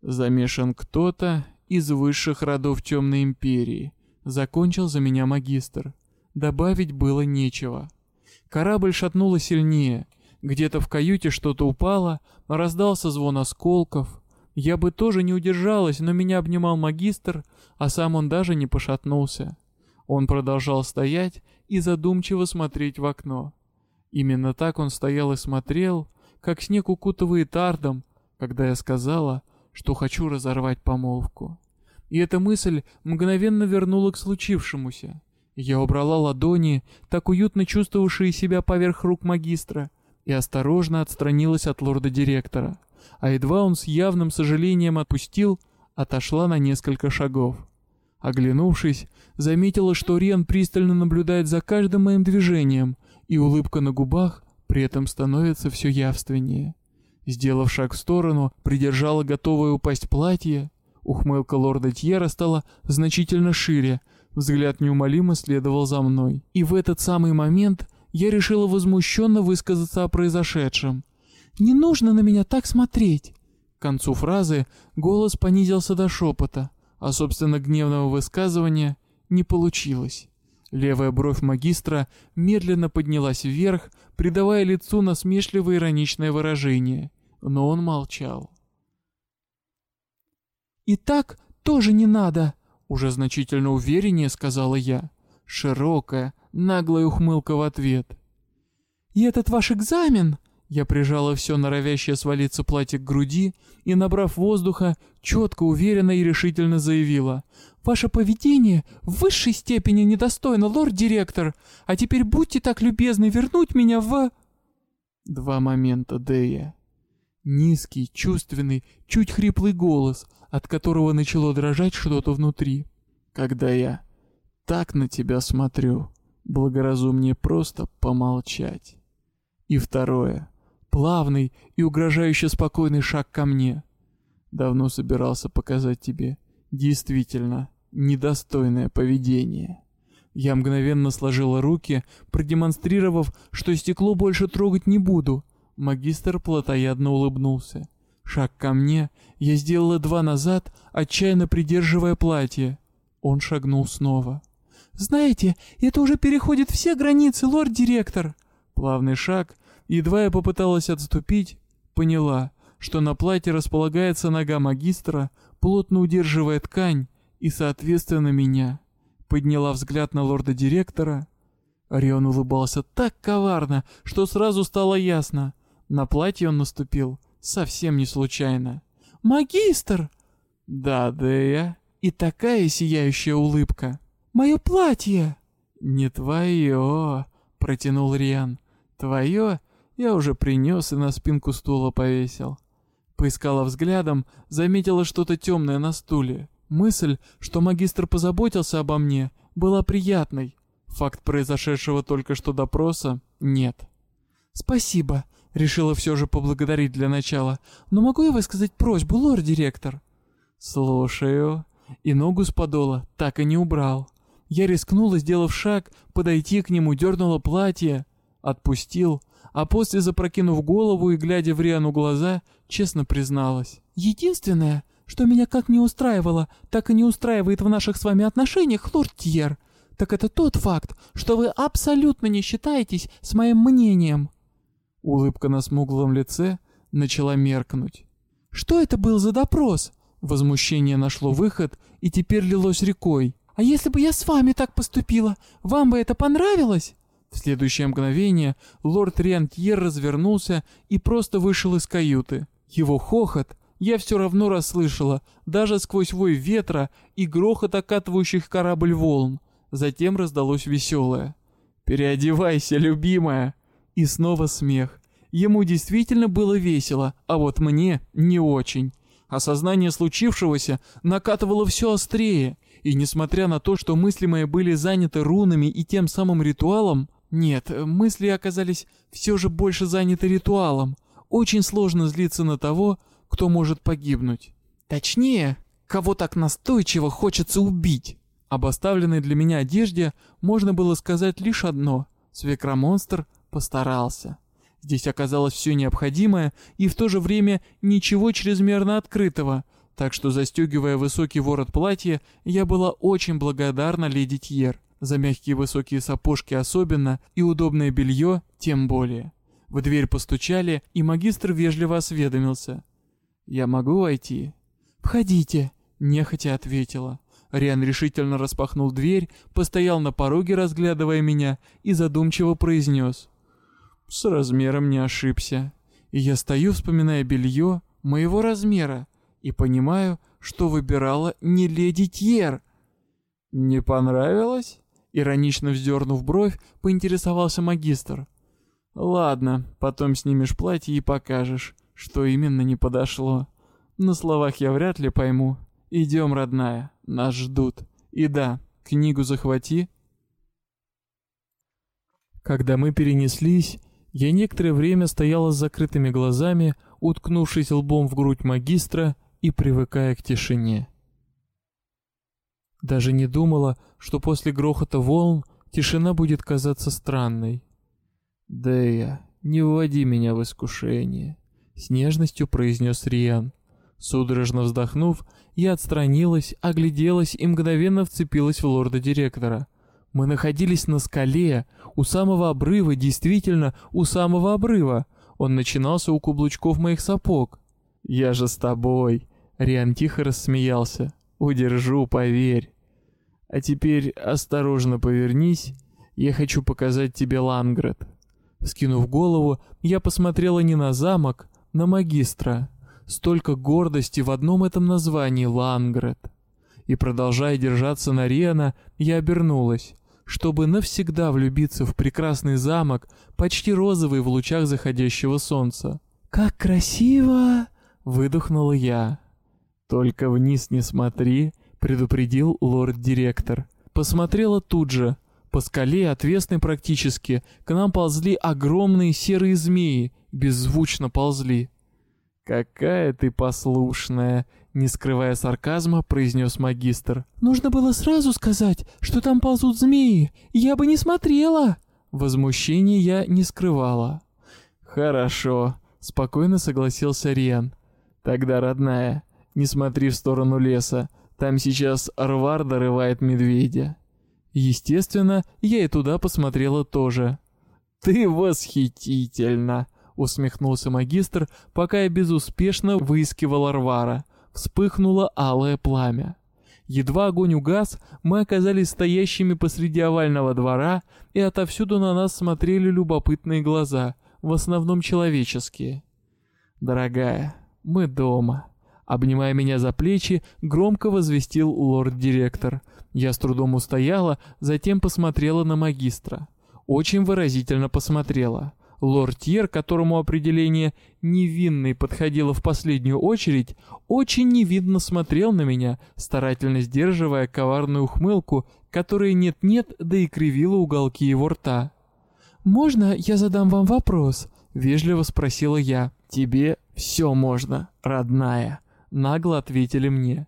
Speaker 1: Замешан кто-то из высших родов Темной Империи. Закончил за меня магистр. Добавить было нечего. Корабль шатнуло сильнее. Где-то в каюте что-то упало, раздался звон осколков. Я бы тоже не удержалась, но меня обнимал магистр, а сам он даже не пошатнулся. Он продолжал стоять и задумчиво смотреть в окно. Именно так он стоял и смотрел, как снег укутывает ардом, когда я сказала, что хочу разорвать помолвку. И эта мысль мгновенно вернула к случившемуся. Я убрала ладони, так уютно чувствовавшие себя поверх рук магистра, и осторожно отстранилась от лорда-директора а едва он с явным сожалением отпустил, отошла на несколько шагов. Оглянувшись, заметила, что Рен пристально наблюдает за каждым моим движением, и улыбка на губах при этом становится все явственнее. Сделав шаг в сторону, придержала готовое упасть платье. Ухмылка лорда Тьера стала значительно шире, взгляд неумолимо следовал за мной. И в этот самый момент я решила возмущенно высказаться о произошедшем.
Speaker 2: Не нужно на меня так смотреть!»
Speaker 1: К концу фразы голос понизился до шепота, а собственно гневного высказывания не получилось. Левая бровь магистра медленно поднялась вверх, придавая лицу насмешливое ироничное выражение, но он молчал.
Speaker 2: «И так тоже не надо!»
Speaker 1: — уже значительно увереннее сказала я. Широкая, наглая ухмылка в ответ.
Speaker 2: «И этот ваш экзамен?»
Speaker 1: Я прижала все норовящее свалиться платье к груди и, набрав воздуха, четко, уверенно и решительно заявила.
Speaker 2: «Ваше поведение в высшей степени недостойно, лорд-директор, а теперь будьте так любезны вернуть меня в...»
Speaker 1: Два момента, Дея. Низкий, чувственный, чуть хриплый голос, от которого начало дрожать что-то внутри. Когда я так на тебя смотрю, благоразумнее просто помолчать. И второе — плавный и угрожающе спокойный шаг ко мне. Давно собирался показать тебе действительно недостойное поведение. Я мгновенно сложила руки, продемонстрировав, что стекло больше трогать не буду. Магистр плотоядно улыбнулся. Шаг ко мне, я сделала два назад, отчаянно придерживая платье. Он шагнул снова.
Speaker 2: «Знаете, это уже переходит все границы, лорд-директор!»
Speaker 1: Плавный шаг, Едва я попыталась отступить, поняла, что на платье располагается нога магистра, плотно удерживая ткань и, соответственно, меня. Подняла взгляд на лорда-директора. Рион улыбался так коварно, что сразу стало ясно. На платье он наступил совсем не случайно.
Speaker 2: «Магистр!»
Speaker 1: «Да, Дея!» И такая сияющая улыбка.
Speaker 2: «Мое платье!»
Speaker 1: «Не твое!» — протянул Риан. «Твое я уже принес и на спинку стула повесил». Поискала взглядом, заметила что-то темное на стуле. Мысль, что магистр позаботился обо мне, была приятной. Факт произошедшего только что допроса — нет.
Speaker 2: «Спасибо», — решила все же поблагодарить для начала. «Но могу я высказать просьбу, лорд-директор?»
Speaker 1: «Слушаю». И ногу с подола так и не убрал. Я рискнула, сделав шаг, подойти к нему, дернула платье, отпустил, а после, запрокинув голову и глядя в Риану глаза, честно призналась.
Speaker 2: «Единственное, что меня как не устраивало, так и не устраивает в наших с вами отношениях, лорд Тьер, так это тот факт, что вы абсолютно не считаетесь с моим мнением».
Speaker 1: Улыбка на смуглом лице начала меркнуть.
Speaker 2: «Что это был за допрос?»
Speaker 1: Возмущение нашло выход и теперь лилось рекой.
Speaker 2: «А если бы я с вами так поступила, вам бы это понравилось?»
Speaker 1: В следующее мгновение лорд Риантьер развернулся и просто вышел из каюты. Его хохот я все равно расслышала, даже сквозь вой ветра и грохот окатывающих корабль волн. Затем раздалось веселое. «Переодевайся, любимая!» И снова смех. Ему действительно было весело, а вот мне не очень. Осознание случившегося накатывало все острее, и несмотря на то, что мысли мои были заняты рунами и тем самым ритуалом, нет, мысли оказались все же больше заняты ритуалом. Очень сложно злиться на того, кто может погибнуть. Точнее, кого так настойчиво хочется убить. Об оставленной для меня одежде можно было сказать лишь одно. Свекромонстр постарался. Здесь оказалось все необходимое и в то же время ничего чрезмерно открытого, так что застегивая высокий ворот платья, я была очень благодарна леди Тьер. За мягкие высокие сапожки особенно и удобное белье тем более. В дверь постучали, и магистр вежливо осведомился. «Я могу войти?»
Speaker 2: «Входите», —
Speaker 1: нехотя ответила. Риан решительно распахнул дверь, постоял на пороге, разглядывая меня, и задумчиво произнес. «С размером не ошибся. И я стою, вспоминая белье моего размера, и понимаю, что выбирала не леди Тьер». «Не понравилось?» Иронично вздернув бровь, поинтересовался магистр. «Ладно, потом снимешь платье и покажешь, что именно не подошло. На словах я вряд ли пойму. Идем, родная». Нас ждут. И да, книгу захвати. Когда мы перенеслись, я некоторое время стояла с закрытыми глазами, уткнувшись лбом в грудь магистра и привыкая к тишине. Даже не думала, что после грохота волн тишина будет казаться странной. «Дэя, не вводи меня в искушение», — с нежностью произнес Риан. Судорожно вздохнув, я отстранилась, огляделась и мгновенно вцепилась в лорда-директора. Мы находились на скале, у самого обрыва, действительно, у самого обрыва. Он начинался у каблучков моих сапог. «Я же с тобой», — Риан тихо рассмеялся. «Удержу, поверь. А теперь осторожно повернись, я хочу показать тебе Ланград». Скинув голову, я посмотрела не на замок, на магистра. Столько гордости в одном этом названии Лангрет. И продолжая держаться на Риана, я обернулась, чтобы навсегда влюбиться в прекрасный замок, почти розовый в лучах заходящего солнца.
Speaker 2: «Как красиво!»
Speaker 1: — выдохнула я. «Только вниз не смотри», — предупредил лорд-директор. Посмотрела тут же. По скале, отвесной практически, к нам ползли огромные серые змеи, беззвучно ползли. «Какая ты послушная!» — не скрывая сарказма, произнес магистр.
Speaker 2: «Нужно было сразу сказать, что там ползут змеи, я бы не смотрела!»
Speaker 1: Возмущение я не скрывала. «Хорошо», — спокойно согласился Риан. «Тогда, родная, не смотри в сторону леса, там сейчас Арвар дорывает медведя». Естественно, я и туда посмотрела тоже. «Ты восхитительна!» усмехнулся магистр, пока я безуспешно выискивал Арвара. Вспыхнуло алое пламя. Едва огонь угас, мы оказались стоящими посреди овального двора, и отовсюду на нас смотрели любопытные глаза, в основном человеческие. «Дорогая, мы дома», — обнимая меня за плечи, громко возвестил лорд-директор. Я с трудом устояла, затем посмотрела на магистра. Очень выразительно посмотрела. Лортьер, которому определение «невинный» подходило в последнюю очередь, очень невидно смотрел на меня, старательно сдерживая коварную ухмылку, которая нет-нет, да и кривила уголки его рта.
Speaker 2: «Можно я задам вам вопрос?» — вежливо спросила я.
Speaker 1: «Тебе все можно, родная», — нагло ответили мне.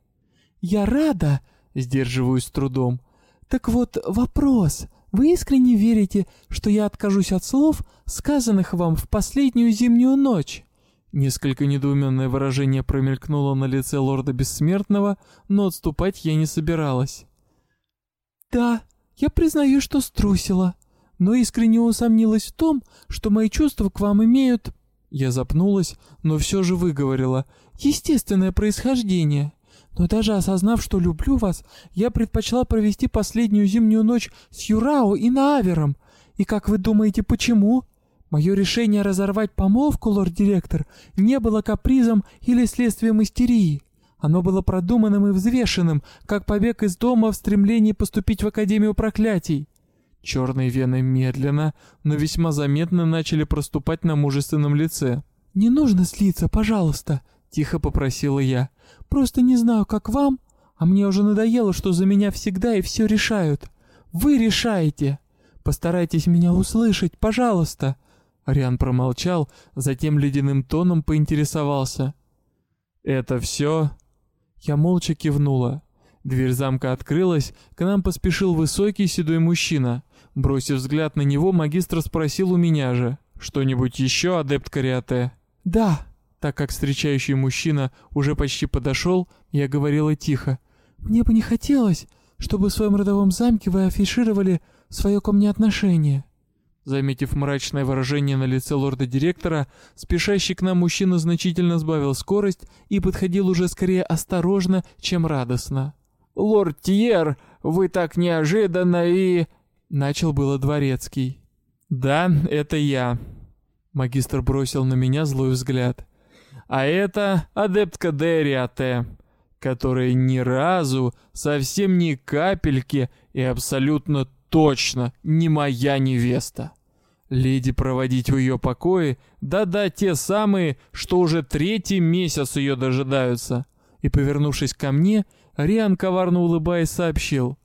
Speaker 2: «Я рада», — сдерживаюсь с трудом. «Так вот, вопрос. Вы искренне верите, что я откажусь от слов, сказанных вам в последнюю зимнюю ночь?»
Speaker 1: Несколько недоуменное выражение промелькнуло на лице лорда Бессмертного, но отступать я не собиралась.
Speaker 2: «Да, я признаю, что струсила, но искренне усомнилась в том, что мои чувства к вам имеют...»
Speaker 1: Я запнулась, но все же выговорила.
Speaker 2: «Естественное происхождение. Но даже осознав, что люблю вас, я предпочла провести последнюю зимнюю ночь с Юрао и Наавером. И как вы думаете, почему? Мое решение разорвать помолвку, лорд-директор, не было капризом или следствием истерии. Оно было продуманным и взвешенным, как побег из дома в стремлении поступить в Академию проклятий.
Speaker 1: Черные вены медленно, но весьма заметно начали проступать на мужественном лице.
Speaker 2: «Не нужно слиться, пожалуйста», — тихо попросила я. Просто не знаю, как вам, а мне уже надоело, что за меня всегда и все решают. Вы решаете. Постарайтесь меня услышать, пожалуйста».
Speaker 1: Ариан промолчал, затем ледяным тоном поинтересовался. «Это все?» Я молча кивнула. Дверь замка открылась, к нам поспешил высокий седой мужчина. Бросив взгляд на него, магистр спросил у меня же. «Что-нибудь еще, адепт Кариате?»
Speaker 2: «Да»,
Speaker 1: так как встречающий мужчина уже почти подошел, я говорила тихо.
Speaker 2: «Мне бы не хотелось, чтобы в своем родовом замке вы афишировали свое ко мне отношение».
Speaker 1: Заметив мрачное выражение на лице лорда-директора, спешащий к нам мужчина значительно сбавил скорость и подходил уже скорее осторожно, чем радостно.
Speaker 3: «Лорд Тьер, вы так неожиданно и...»
Speaker 1: Начал было дворецкий. «Да, это я». Магистр бросил на меня злой взгляд а это адептка Дериате, которая ни разу, совсем ни капельки и абсолютно точно не моя невеста. Леди проводить в ее покое, да-да, те самые, что уже третий месяц ее дожидаются. И, повернувшись ко мне, Риан, коварно улыбаясь, сообщил.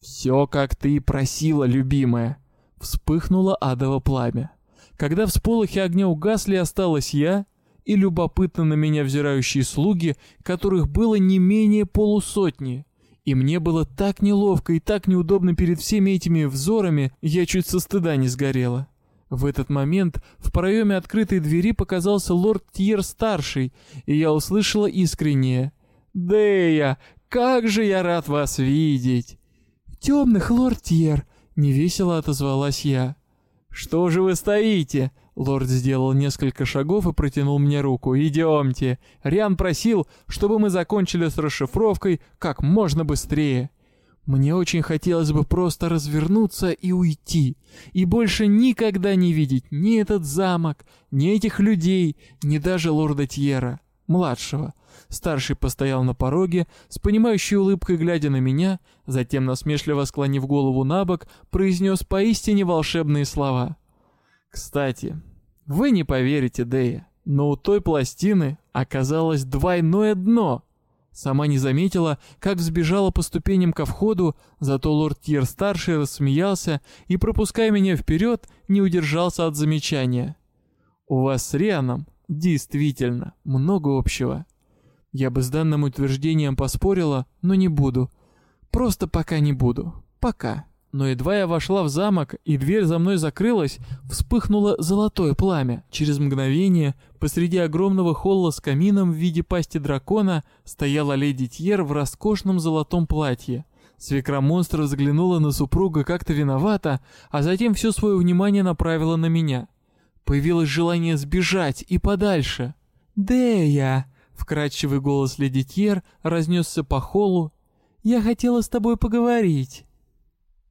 Speaker 1: «Все, как ты и просила, любимая». Вспыхнуло адово пламя. Когда всполохи огня угасли, осталась я и любопытно на меня взирающие слуги, которых было не менее полусотни. И мне было так неловко и так неудобно перед всеми этими взорами, я чуть со стыда не сгорела. В этот момент в проеме открытой двери показался лорд Тьер-старший, и я услышала искреннее «Дея, как же я рад вас видеть!»
Speaker 2: «Темных, лорд Тьер!» — невесело отозвалась я.
Speaker 1: «Что же вы стоите?» Лорд сделал несколько шагов и протянул мне руку. «Идемте!» Риан просил, чтобы мы закончили с расшифровкой как можно быстрее. Мне очень хотелось бы просто развернуться и уйти, и больше никогда не видеть ни этот замок, ни этих людей, ни даже лорда Тьера, младшего. Старший постоял на пороге, с понимающей улыбкой глядя на меня, затем, насмешливо склонив голову на бок, произнес поистине волшебные слова — кстати, вы не поверите, Дэя, но у той пластины оказалось двойное дно. Сама не заметила, как взбежала по ступеням ко входу, зато лорд Тьер-старший рассмеялся и, пропуская меня вперед, не удержался от замечания. «У вас с Рианом действительно много общего». Я бы с данным утверждением поспорила, но не буду. Просто пока не буду. Пока. Но едва я вошла в замок, и дверь за мной закрылась, вспыхнуло золотое пламя. Через мгновение посреди огромного холла с камином в виде пасти дракона стояла леди Тьер в роскошном золотом платье. Свекра монстра взглянула на супруга как-то виновата, а затем все свое внимание направила на меня. Появилось желание сбежать и подальше.
Speaker 2: «Дея!»
Speaker 1: — вкрадчивый голос леди Тьер разнесся по холлу,
Speaker 2: Я хотела с тобой поговорить».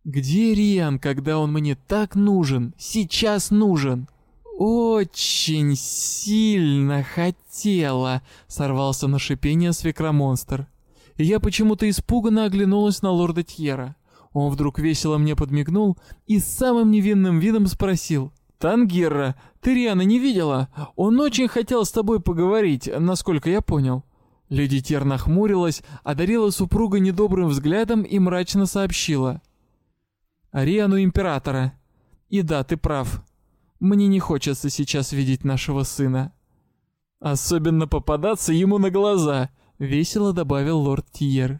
Speaker 1: «Где Риан, когда он мне так нужен? Сейчас нужен!» «Очень сильно хотела», — сорвался на шипение свекромонстр. И я почему-то испуганно оглянулась на лорда Тьера. Он вдруг весело мне подмигнул и с самым невинным видом спросил. «Тангера, ты Риана не видела? Он очень хотел с тобой поговорить, насколько я понял». Леди Тер нахмурилась, одарила супруга недобрым взглядом и мрачно сообщила. «Риану Императора. И да, ты прав. Мне не хочется сейчас видеть нашего сына. Особенно попадаться ему на глаза, весело добавил лорд Тиер.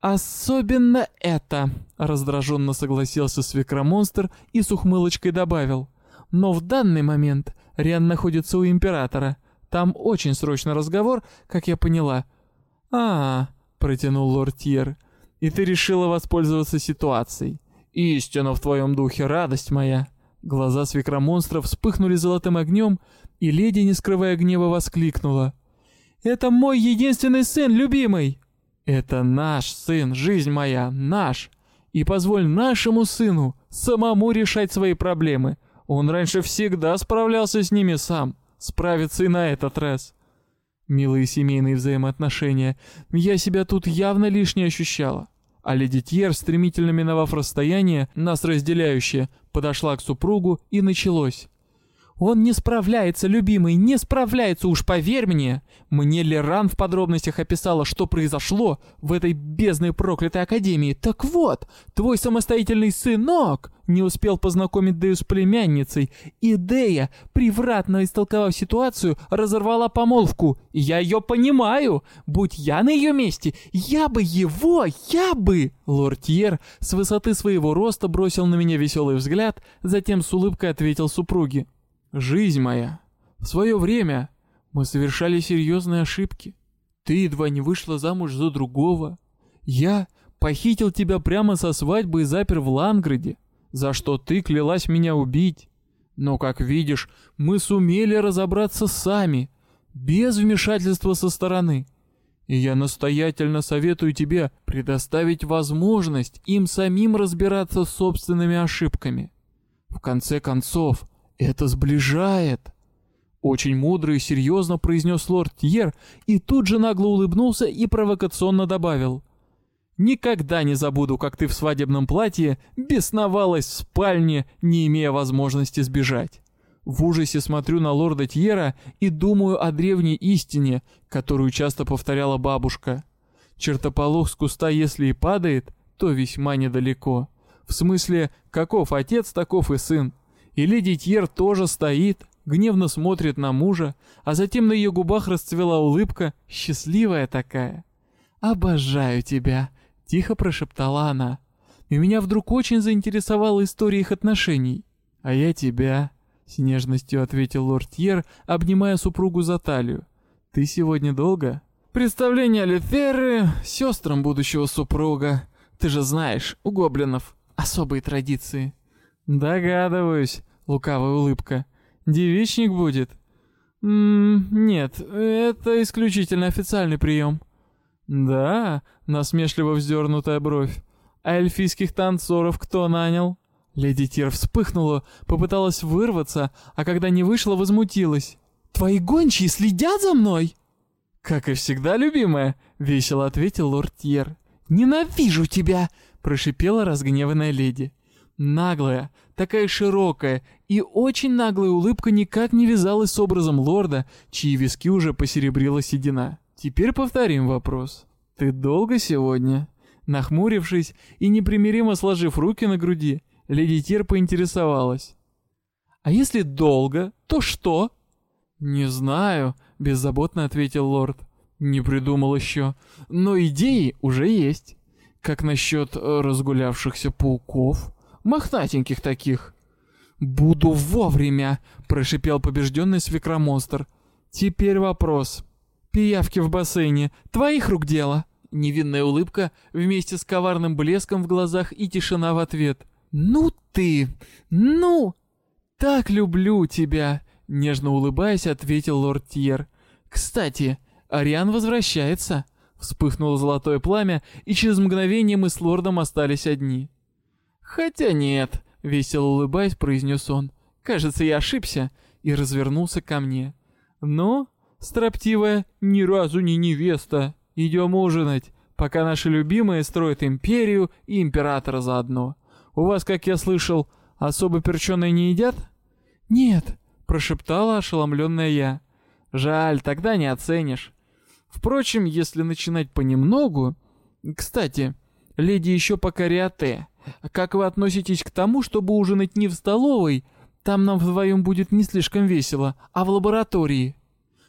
Speaker 1: Особенно это, раздраженно согласился свекромонстр и с ухмылочкой добавил. Но в данный момент Риан находится у императора. Там очень срочный разговор, как я поняла. А, протянул лорд Тиер. И ты решила воспользоваться ситуацией. Истинно в твоем духе, радость моя. Глаза свекромонстра вспыхнули золотым огнем, и леди, не скрывая гнева, воскликнула. «Это мой единственный сын, любимый!» «Это наш сын, жизнь моя, наш! И позволь нашему сыну самому решать свои проблемы. Он раньше всегда справлялся с ними сам, справится и на этот раз». Милые семейные взаимоотношения, я себя тут явно лишне ощущала. А леди Тьер, стремительно миновав расстояние, нас разделяющее, подошла к супругу и началось. Он не справляется, любимый, не справляется, уж поверь мне. Мне Леран в подробностях описала, что произошло в этой бездной проклятой академии. Так вот, твой самостоятельный сынок не успел познакомить Дею с племянницей, и Дея, превратно истолковав ситуацию, разорвала помолвку. Я ее понимаю. Будь я на ее месте, я бы его, я бы... Лортьер с высоты своего роста бросил на меня веселый взгляд, затем с улыбкой ответил супруге. Жизнь моя, в свое время мы совершали серьезные ошибки. Ты едва не вышла замуж за другого. Я похитил тебя прямо со свадьбы и запер в Ланграде, за что ты клялась меня убить. Но, как видишь, мы сумели разобраться сами, без вмешательства со стороны. И я настоятельно советую тебе предоставить возможность им самим разбираться с собственными ошибками. В конце концов, это сближает. Очень мудро и серьезно произнес лорд Тьер и тут же нагло улыбнулся и провокационно добавил. «Никогда не забуду, как ты в свадебном платье бесновалась в спальне, не имея возможности сбежать. В ужасе смотрю на лорда Тьера и думаю о древней истине, которую часто повторяла бабушка. Чертополох с куста если и падает, то весьма недалеко. В смысле, каков отец, таков и сын. И леди Тьер тоже стоит, гневно смотрит на мужа, а затем на ее губах расцвела улыбка, счастливая такая. «Обожаю тебя», — тихо прошептала она. И меня вдруг очень заинтересовала история их отношений. «А я тебя», — с нежностью ответил лорд Тьер, обнимая супругу за талию. «Ты сегодня долго?» «Представление Алиферы сестрам будущего супруга. Ты же знаешь, у гоблинов особые традиции». «Догадываюсь», — лукавая улыбка. «Девичник будет?» «Ммм, нет, это исключительно официальный прием». «Да?» — насмешливо вздернутая бровь. «А эльфийских танцоров кто нанял?» Леди Тир вспыхнула, попыталась вырваться, а когда не вышла, возмутилась. «Твои гончие следят за мной?» «Как и всегда, любимая», — весело ответил лорд Тьер. «Ненавижу тебя!» — прошипела разгневанная леди. Наглая, такая широкая и очень наглая улыбка никак не вязалась с образом лорда, чьи виски уже посеребрила седина. Теперь повторим вопрос. «Ты долго сегодня?» Нахмурившись и непримиримо сложив руки на груди, леди Тир поинтересовалась. «А если долго, то что?» «Не знаю», — беззаботно ответил лорд. «Не придумал еще, но идеи уже есть. Как насчет э, разгулявшихся пауков?» Мохнатеньких таких. «Буду вовремя!» — прошипел побежденный свекромонстр. «Теперь вопрос. Пиявки в бассейне. Твоих рук дело?» Невинная улыбка вместе с коварным блеском в глазах и тишина в ответ. «Ну ты! Ну! Так люблю тебя!» Нежно улыбаясь, ответил лорд Тьер. «Кстати, Ариан возвращается. Вспыхнуло золотое пламя, и через мгновение мы с лордом остались одни. «Хотя нет», — весело улыбаясь, произнес он. «Кажется, я ошибся», и развернулся ко мне. «Ну, строптивая, ни разу не невеста, идем ужинать, пока наши любимые строят империю и императора заодно. У вас, как я слышал, особо перченые не едят?»
Speaker 2: «Нет», —
Speaker 1: прошептала ошеломленная я. «Жаль, тогда не оценишь. Впрочем, если начинать понемногу... Кстати, леди еще пока риате. Как вы относитесь к тому, чтобы ужинать не в столовой, там нам вдвоем будет не слишком весело, а в лаборатории?»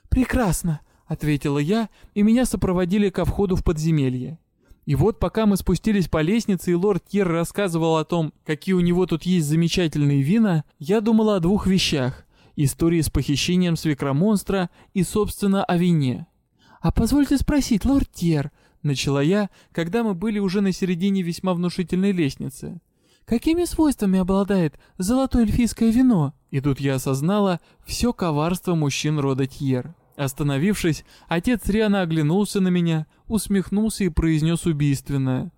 Speaker 2: «Прекрасно», — ответила я, и меня сопроводили ко входу в подземелье. И вот пока мы спустились по лестнице, и лорд Кир рассказывал о том, какие у него тут есть замечательные вина, я думала о двух вещах — истории с похищением свекромонстра и, собственно, о вине. «А позвольте спросить, лорд Тьер», — начала я, когда мы были уже на середине весьма внушительной лестницы. «Какими свойствами обладает золотое эльфийское вино?» И тут я осознала все коварство мужчин рода Тьер. Остановившись, отец Риана оглянулся на меня, усмехнулся и произнес убийственное.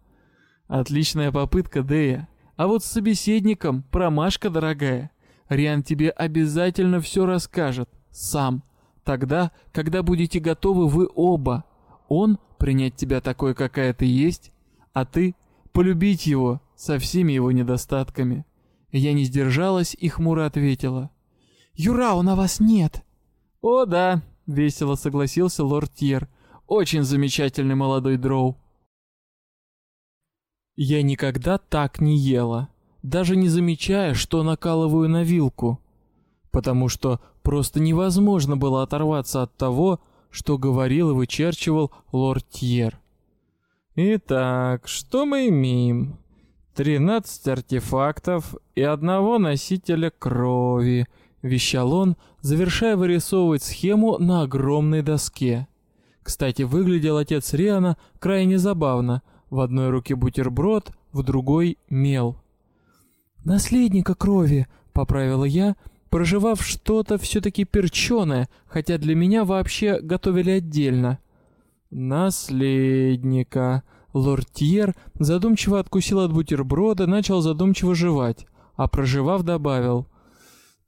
Speaker 2: «Отличная попытка, Дея. А вот с собеседником промашка, дорогая. Риан тебе обязательно все расскажет. Сам. Тогда, когда будете готовы вы оба. Он принять тебя такой, какая ты есть, а ты полюбить его со всеми его недостатками. Я не сдержалась и хмуро ответила. «Юра, у на вас нет!» «О, да!» — весело согласился лорд Тьер. «Очень замечательный молодой дроу!» Я никогда так не ела, даже не замечая, что накалываю на вилку, потому что Просто невозможно было оторваться от того, что говорил и вычерчивал лорд Тьер. Итак, что мы имеем? 13 артефактов и одного носителя крови, вещал он, завершая вырисовывать схему на огромной доске. Кстати, выглядел отец Риана крайне забавно. В одной руке бутерброд, в другой мел. Наследника крови, поправила я, проживав что-то все-таки перченое, хотя для меня вообще готовили отдельно. Наследника. Лорд Тьер задумчиво откусил от бутерброда, начал задумчиво жевать, а проживав добавил.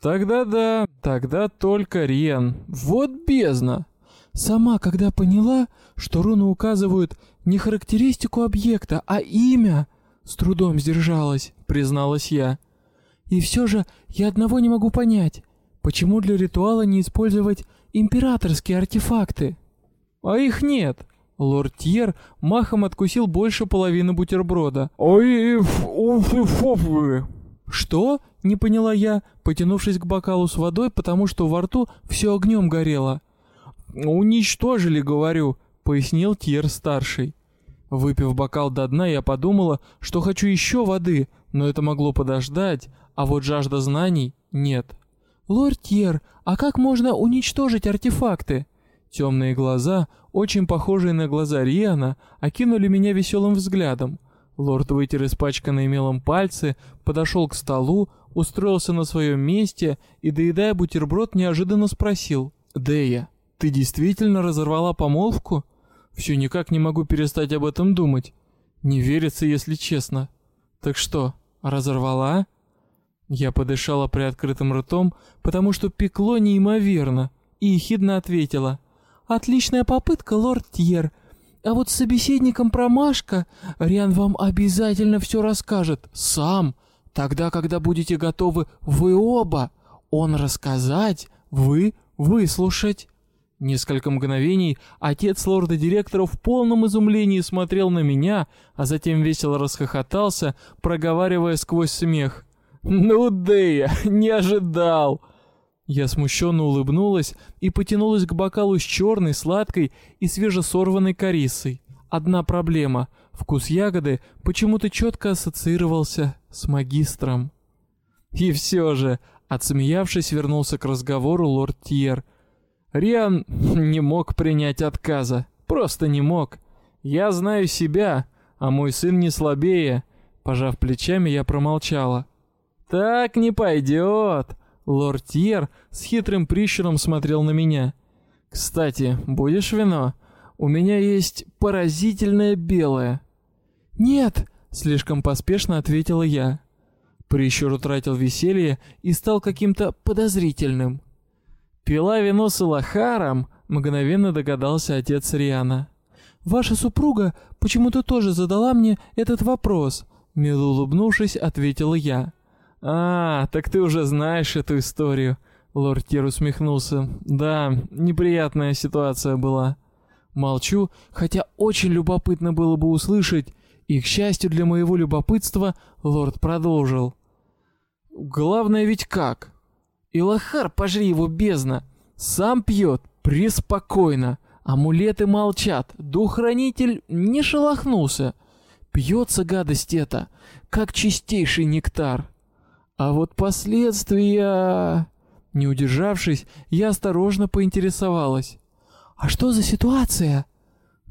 Speaker 2: Тогда да, тогда только Риан. Вот бездна. Сама, когда поняла, что руны указывают не характеристику объекта, а имя, с трудом сдержалась, призналась я. И все же я одного не могу понять. Почему для ритуала не использовать императорские артефакты? А их нет. Лорд Тьер махом откусил больше половины бутерброда. Ой, вы. Что? Не поняла я, потянувшись к бокалу с водой, потому что во рту все огнем горело. Уничтожили, говорю, пояснил Тьер старший. Выпив бокал до дна, я подумала, что хочу еще воды, но это могло подождать, а вот жажда знаний нет. Лорд Тьер, а как можно уничтожить артефакты? Темные глаза, очень похожие на глаза Риана, окинули меня веселым взглядом. Лорд вытер испачканные мелом пальцы, подошел к столу, устроился на своем месте и, доедая бутерброд, неожиданно спросил. «Дея, ты действительно разорвала помолвку?» Все никак не могу перестать об этом думать. Не верится, если честно. Так что, разорвала? Я подышала приоткрытым ртом, потому что пекло неимоверно, и ехидно ответила. «Отличная попытка, лорд Тьер. А вот с собеседником промашка, Риан вам обязательно все расскажет, сам, тогда, когда будете готовы вы оба. Он рассказать, вы выслушать». Несколько мгновений отец лорда-директора в полном изумлении смотрел на меня, а затем весело расхохотался, проговаривая сквозь смех. «Ну, Дэя, не ожидал!» Я смущенно улыбнулась и потянулась к бокалу с черной, сладкой и свежесорванной корицей. Одна проблема — вкус ягоды почему-то четко ассоциировался с магистром. И все же, отсмеявшись, вернулся к разговору лорд Тьер. Риан не мог принять отказа, просто не мог. Я знаю себя, а мой сын не слабее. Пожав плечами, я промолчала. «Так не пойдет!» Лорд Тьер с хитрым прищуром смотрел на меня. «Кстати, будешь вино?
Speaker 1: У меня есть поразительное белое».
Speaker 2: «Нет!»
Speaker 1: — слишком поспешно ответила я. Прищур утратил веселье и стал каким-то подозрительным. «Пила вино с Илахаром?» — мгновенно догадался отец Риана.
Speaker 2: «Ваша супруга почему-то тоже задала мне этот вопрос», — мило улыбнувшись, ответила я.
Speaker 1: «А, так ты уже знаешь эту историю», — лорд Тер усмехнулся. «Да, неприятная ситуация была». Молчу, хотя очень любопытно было бы услышать, и, к счастью для моего любопытства, лорд продолжил. «Главное ведь как? Илахар, пожри его бездна, сам пьет, преспокойно, амулеты молчат, дух-хранитель не шелохнулся. Пьется гадость эта, как чистейший нектар. А вот последствия... Не удержавшись, я осторожно поинтересовалась.
Speaker 2: «А что за ситуация?»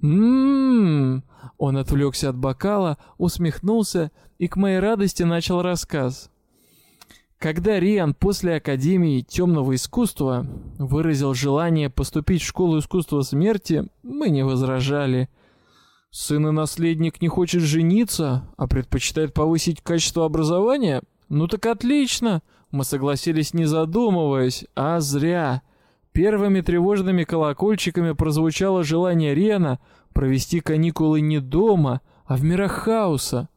Speaker 1: «М-м-м...» Он отвлекся от бокала, усмехнулся и к моей радости начал рассказ. Когда Риан после Академии Темного Искусства выразил желание поступить в Школу Искусства Смерти, мы не возражали. Сын и наследник не хочет жениться, а предпочитает повысить качество образования? Ну так отлично. Мы согласились не задумываясь, а зря. Первыми тревожными колокольчиками прозвучало желание Риана провести каникулы не дома, а в мирах хаоса.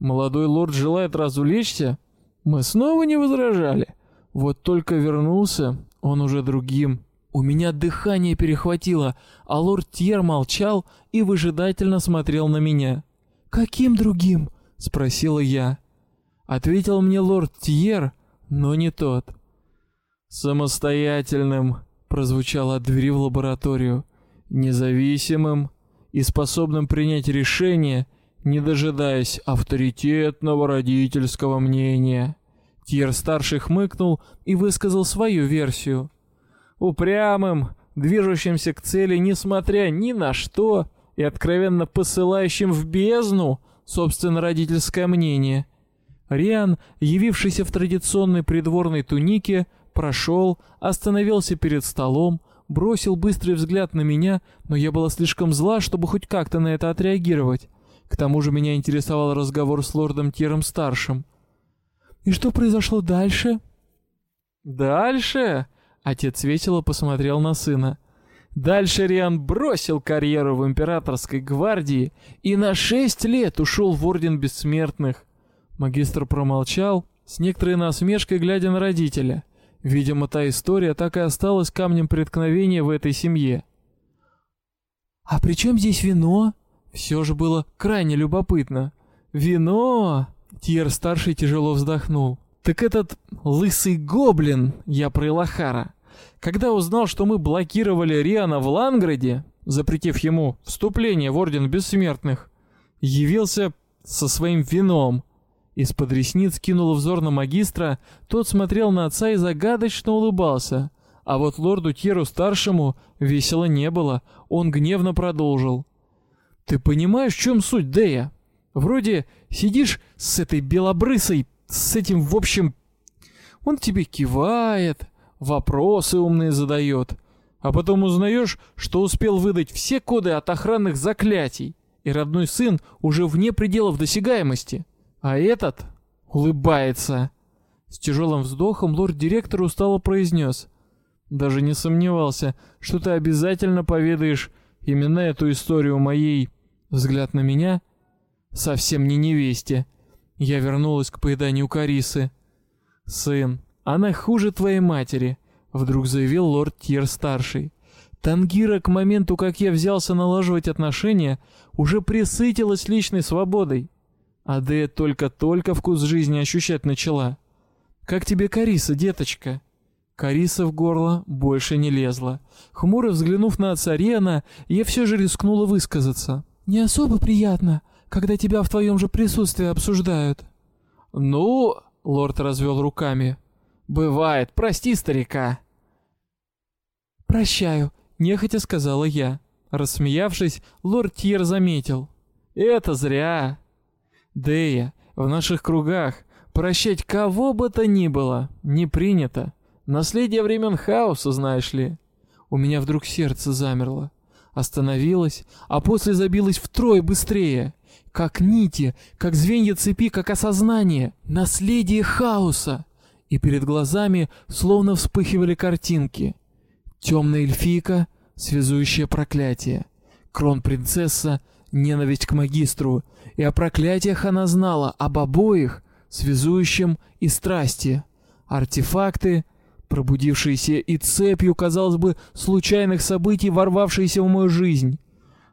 Speaker 1: Молодой лорд желает развлечься, мы снова не возражали. Вот только вернулся он уже другим. У меня дыхание перехватило, а лорд Тьер молчал и выжидательно смотрел на меня.
Speaker 2: «Каким другим?»
Speaker 1: — спросила я. Ответил мне лорд Тьер, но не тот. «Самостоятельным», — прозвучало от двери в лабораторию, «независимым и способным принять решение не дожидаясь авторитетного родительского мнения. Тьер-старший хмыкнул и высказал свою версию. Упрямым, движущимся к цели, несмотря ни на что, и откровенно посылающим в бездну собственно родительское мнение. Риан, явившийся в традиционной придворной тунике, прошел, остановился перед столом, бросил быстрый взгляд на меня, но я была слишком зла, чтобы хоть как-то на это отреагировать. К тому же меня интересовал разговор с лордом Тиром старшим.
Speaker 2: И что произошло дальше?
Speaker 1: Дальше? Отец весело посмотрел на сына. Дальше Риан бросил карьеру в императорской гвардии и на шесть лет ушел в орден бессмертных. Магистр промолчал, с некоторой насмешкой глядя на родителя. Видимо, та история так и осталась камнем преткновения в этой семье.
Speaker 2: «А при чем здесь вино?»
Speaker 1: Все же было крайне любопытно. «Вино!» Тьер-старший тяжело вздохнул. «Так этот лысый гоблин, я про Илахара, когда узнал, что мы блокировали Риана в Ланграде, запретив ему вступление в Орден Бессмертных, явился со своим вином. Из-под ресниц кинул взор на магистра, тот смотрел на отца и загадочно улыбался. А вот лорду Тьеру-старшему весело не было, он гневно продолжил. Ты понимаешь, в чем суть, Дея? Вроде сидишь с этой белобрысой, с этим, в общем... Он тебе кивает, вопросы умные задает, а потом узнаешь, что успел выдать все коды от охранных заклятий, и родной сын уже вне пределов досягаемости, а этот улыбается. С тяжелым вздохом лорд-директор устало произнес. Даже не сомневался, что ты обязательно поведаешь именно эту историю моей Взгляд на меня совсем не невесте. Я вернулась к поеданию Карисы. Сын, она хуже твоей матери, вдруг заявил лорд Тьер старший. Тангира к моменту, как я взялся налаживать отношения, уже присытилась личной свободой. А Дэя только-только вкус жизни ощущать начала. Как тебе Кариса, деточка? Кариса в горло больше не лезла. Хмуро взглянув на отца Риана, я все же рискнула высказаться.
Speaker 2: Не особо приятно, когда тебя в твоем же присутствии обсуждают.
Speaker 1: Ну, лорд развел руками. Бывает, прости старика.
Speaker 2: Прощаю,
Speaker 1: нехотя сказала я. Рассмеявшись, лорд Тьер заметил. Это зря. Дея, в наших кругах прощать кого бы то ни было не принято. Наследие времен хаоса, знаешь ли. У меня вдруг сердце замерло. остановилась, а после забилась втрое быстрее. Как нити, как звенья цепи, как осознание, наследие хаоса. И перед глазами словно вспыхивали картинки. Темная эльфийка, связующее проклятие. Кронпринцесса, ненависть к магистру. И о проклятиях она знала, об обоих, связующем и страсти. Артефакты, пробудившиеся и цепью, казалось бы, случайных событий, ворвавшиеся в мою жизнь.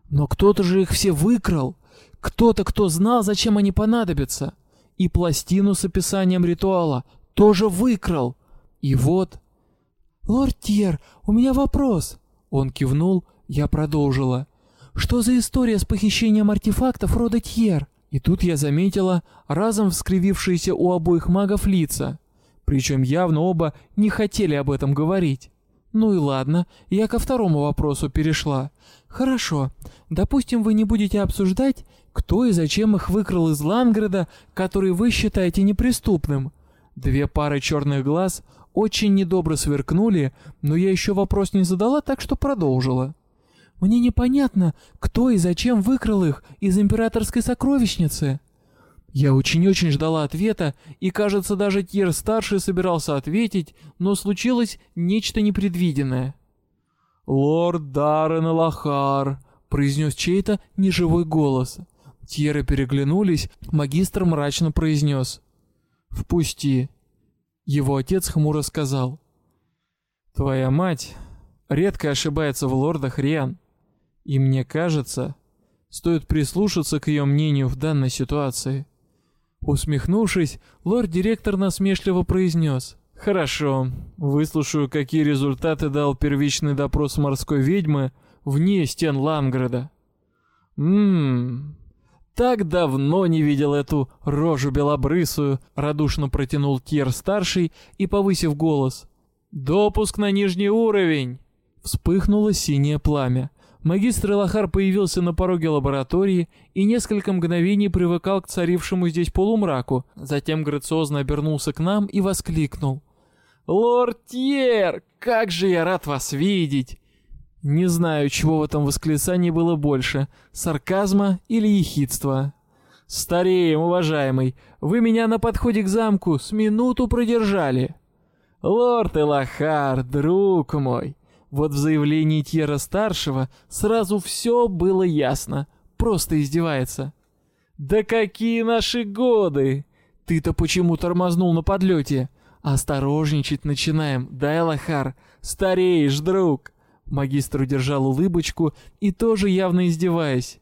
Speaker 1: Но кто-то же их все выкрал. Кто-то, кто знал, зачем они понадобятся. И пластину с описанием ритуала тоже выкрал. И вот...
Speaker 2: «Лорд Тьер, у меня вопрос».
Speaker 1: Он кивнул, я продолжила.
Speaker 2: «Что за история с похищением артефактов рода Тьер?»
Speaker 1: И тут я заметила разом вскривившиеся у обоих магов лица. Причем явно оба не хотели об этом говорить. Ну и ладно, я ко второму вопросу перешла.
Speaker 2: Хорошо, допустим, вы не будете обсуждать, кто и зачем их выкрал из Лангреда, который вы считаете неприступным.
Speaker 1: Две пары черных глаз очень недобро сверкнули, но я еще вопрос не задала, так что продолжила.
Speaker 2: Мне непонятно, кто и зачем выкрал их из императорской сокровищницы.
Speaker 1: Я очень-очень ждала ответа, и, кажется, даже Тьер-старший собирался ответить, но случилось нечто непредвиденное. «Лорд Даррен Лохар», — произнес чей-то неживой голос. Тьеры переглянулись, магистр мрачно произнес. «Впусти». Его отец хмуро сказал. «Твоя мать редко ошибается в лордах Риан, и мне кажется, стоит прислушаться к ее мнению в данной ситуации». Усмехнувшись, лорд-директор насмешливо произнес. «Хорошо, выслушаю, какие результаты дал первичный допрос морской ведьмы вне стен Ланграда». «Ммм, так давно не видел эту рожу белобрысую», — радушно протянул Тьер-старший и, повысив голос. «Допуск на нижний уровень!» Вспыхнуло синее пламя. Магистр Элахар появился на пороге лаборатории и несколько мгновений привыкал к царившему здесь полумраку, затем грациозно обернулся к нам и воскликнул. «Лорд Тьер, как же я рад вас видеть!» Не знаю, чего в этом восклицании было больше, сарказма или ехидства. «Стареем, уважаемый, вы меня на подходе к замку с минуту продержали!» «Лорд Элахар, друг мой!» Вот в заявлении Тьера-старшего сразу все было ясно. Просто издевается. «Да какие наши годы! Ты-то почему тормознул на подлете? Осторожничать начинаем, да, Элахар? Стареешь, друг!» Магистр удержал улыбочку и тоже явно издеваясь.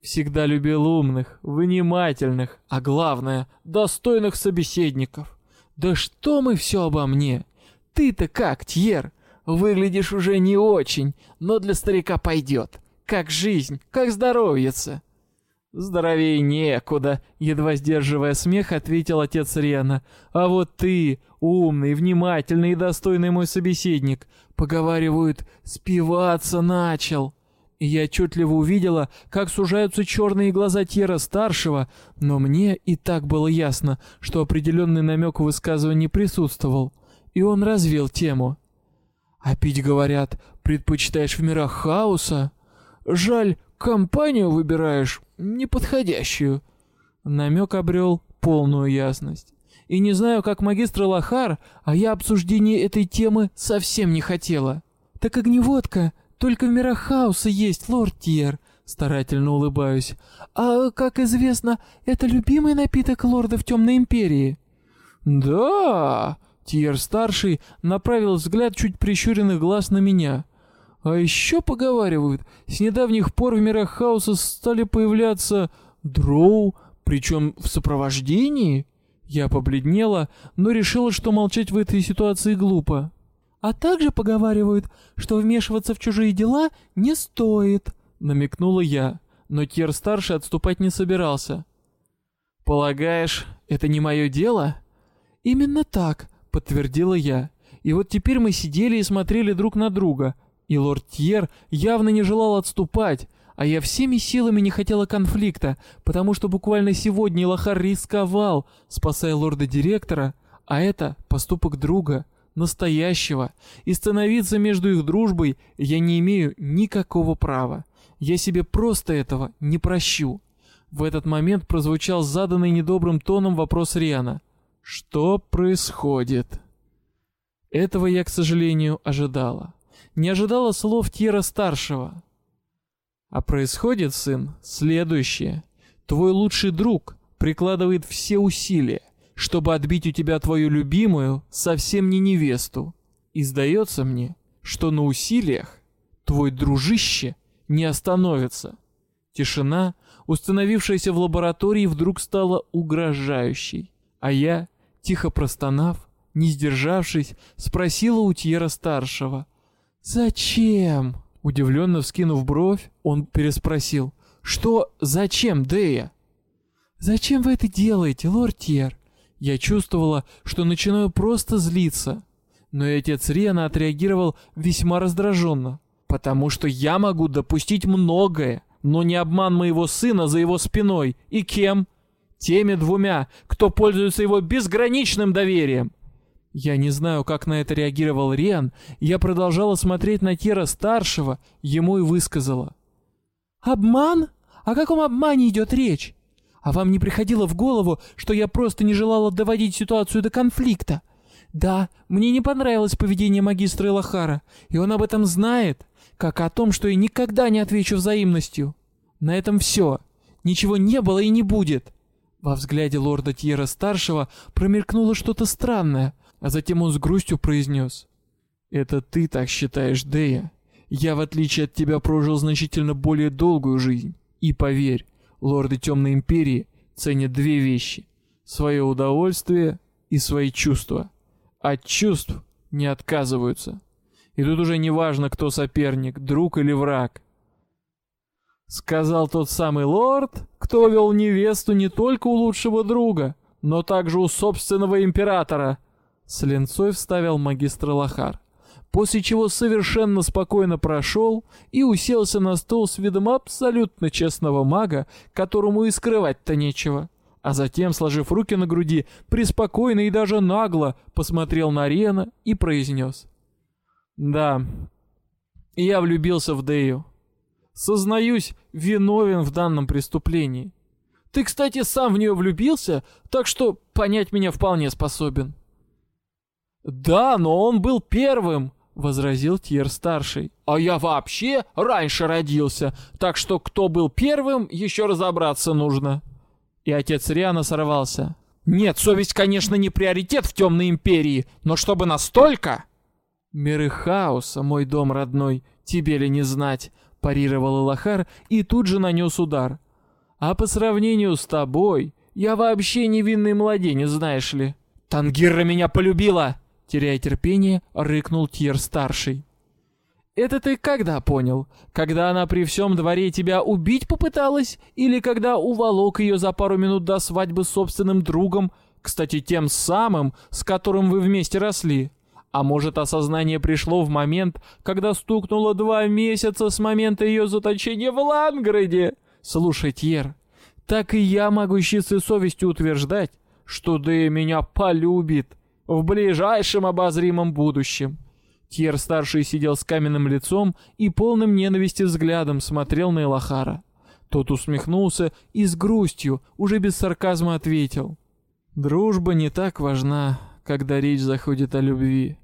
Speaker 1: «Всегда любил умных, внимательных, а главное, достойных собеседников. Да что мы все обо мне? Ты-то как, Тьер?» Выглядишь уже не очень, но для старика пойдет. Как жизнь, как здоровьица. Здоровее некуда, едва сдерживая смех, ответил отец Рена. А вот ты, умный, внимательный и достойный мой собеседник, поговаривают, спиваться начал. И я отчетливо увидела, как сужаются черные глаза Тьера-старшего, но мне и так было ясно, что определенный намек в высказывании присутствовал. И он развил тему. А пить, говорят, предпочитаешь в мирах хаоса? Жаль, компанию выбираешь неподходящую. Намек обрел полную ясность. И не знаю, как магистр Лохар, а я обсуждение этой темы совсем не хотела.
Speaker 2: Так огневодка только в мирах хаоса есть, лорд Тьер, старательно улыбаюсь. А, как известно, это любимый напиток лордов Темной Империи.
Speaker 1: Да, Тьер-старший направил взгляд чуть прищуренных глаз на меня. А еще поговаривают, с недавних пор в мирах хаоса стали появляться дроу, причем в сопровождении. Я побледнела, но решила, что молчать в этой ситуации глупо.
Speaker 2: А также поговаривают, что вмешиваться в чужие дела не стоит, намекнула я, но Тьер-старший отступать не собирался.
Speaker 1: Полагаешь, это не мое дело?
Speaker 2: Именно так, подтвердила я. И вот теперь мы сидели и смотрели друг на друга, и лорд Тьер явно не желал отступать, а я всеми силами не хотела конфликта, потому что буквально сегодня Лохар рисковал, спасая лорда-директора, а это поступок друга,
Speaker 1: настоящего, и становиться между их дружбой я не имею никакого права. Я себе просто этого не прощу. В этот момент прозвучал заданный недобрым тоном вопрос Риана. «Что происходит?» Этого я, к сожалению, ожидала. Не ожидала слов Тьера-старшего. А происходит, сын, следующее. Твой лучший друг прикладывает все усилия, чтобы отбить у тебя твою любимую, совсем не невесту. И сдается мне, что на усилиях твой дружище не остановится. Тишина, установившаяся в лаборатории, вдруг стала угрожающей, а я, тихо простонав, не сдержавшись, спросила у Тьера-старшего. «Зачем?» Удивленно вскинув бровь, он переспросил. «Что? Зачем, Дея?» «Зачем вы это делаете, лорд Тьер?» Я чувствовала, что начинаю просто злиться. Но и отец Риана отреагировал весьма раздраженно. «Потому что я могу допустить многое, но не обман моего сына за его спиной. И кем? Теми двумя, кто пользуется его безграничным доверием. Я не знаю, как на это реагировал Риан, я продолжала смотреть на Тира-старшего, ему и высказала. «Обман? О каком обмане идет речь? А вам не приходило в голову, что я просто не желала доводить ситуацию до конфликта? Да, мне не понравилось поведение магистра Элахара, и он об этом знает, как о том, что я никогда не отвечу взаимностью. На этом все. Ничего не было и не будет». Во взгляде лорда Тьера-старшего промелькнуло что-то странное — а затем он с грустью произнес. «Это ты так считаешь, Дея. Я, в отличие от тебя, прожил значительно более долгую жизнь. И поверь, лорды Темной Империи ценят две вещи — свое удовольствие и свои чувства. От чувств не отказываются. И тут уже не важно, кто соперник, друг или враг. Сказал тот самый лорд, кто вел невесту не только у лучшего друга, но также у собственного императора — с ленцой вставил магистр Лохар, после чего совершенно спокойно прошел и уселся на стол с видом абсолютно честного мага, которому и скрывать-то нечего. А затем, сложив руки на груди, преспокойно и даже нагло посмотрел на Рена и произнес. «Да, я влюбился в Дею. Сознаюсь, виновен в данном преступлении. Ты, кстати, сам в нее влюбился, так что понять меня вполне способен». «Да, но он был первым», — возразил Тьер-старший. «А я вообще раньше родился, так что кто был первым, еще разобраться нужно». И отец Риана сорвался. «Нет, совесть, конечно, не приоритет в Темной Империи, но чтобы настолько...» «Миры хаоса, мой дом родной, тебе ли не знать», — парировал Элахар и тут же нанес удар. «А по сравнению с тобой, я вообще невинный младенец, знаешь ли». «Тангира меня полюбила!» Теряя терпение, рыкнул Тьер-старший. «Это ты когда понял? Когда она при всем дворе тебя убить попыталась? Или когда уволок ее за пару минут до свадьбы с собственным другом, кстати, тем самым, с которым вы вместе росли? А может, осознание пришло в момент, когда стукнуло два месяца с момента ее заточения в Ланграде? Слушай, Тьер, так и я могу с чистой совестью утверждать, что Дэя меня полюбит» в ближайшем обозримом будущем. Тьер-старший сидел с каменным лицом и полным ненависти взглядом смотрел на Элахара. Тот усмехнулся и с грустью, уже без сарказма ответил. «Дружба не так важна, когда речь заходит о любви.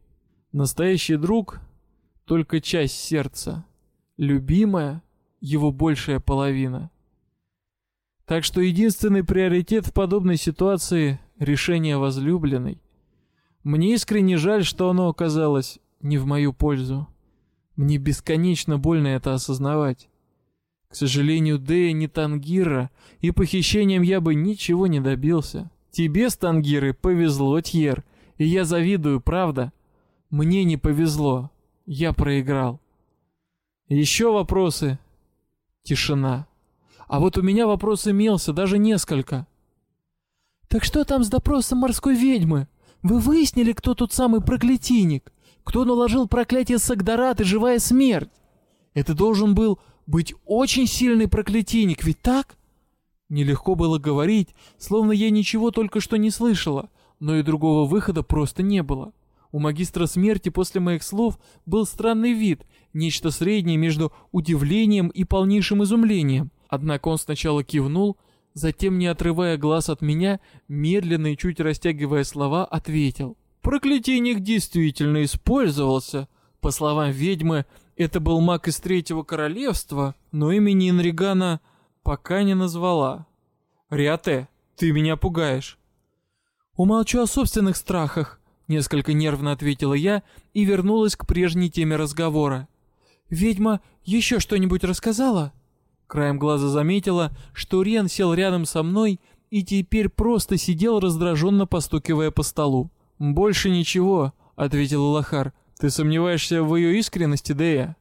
Speaker 1: Настоящий друг — только часть сердца. Любимая — его большая половина. Так что единственный приоритет в подобной ситуации — решение возлюбленной — мне искренне жаль, что оно оказалось не в мою пользу. Мне бесконечно больно это осознавать. К сожалению, Дея не Тангира, и похищением я бы ничего не добился. Тебе с Тангирой повезло, Тьер, и я завидую, правда? Мне не повезло. Я проиграл. Еще вопросы? Тишина. А вот у меня вопрос имелся, даже несколько. «Так что там с допросом морской ведьмы?» Вы выяснили, кто тот самый проклятийник? Кто наложил проклятие Сагдарат и живая смерть? Это должен был быть очень сильный проклятийник, ведь так? Нелегко было говорить, словно я ничего только что не слышала, но и другого выхода просто не было. У магистра смерти после моих слов был странный вид, нечто среднее между удивлением и полнейшим изумлением. Однако он сначала кивнул, затем, не отрывая глаз от меня, медленно и чуть растягивая слова, ответил. Проклятийник действительно использовался. По словам ведьмы, это был маг из Третьего Королевства, но имени Инригана пока не назвала. «Риате, ты меня пугаешь». «Умолчу о собственных страхах», — несколько нервно ответила я и вернулась к прежней теме разговора. «Ведьма еще что-нибудь рассказала?» Краем глаза заметила, что Рен сел рядом со мной и теперь просто сидел раздраженно постукивая по столу. «Больше ничего», — ответил Лохар. «Ты сомневаешься в ее искренности, Дея?»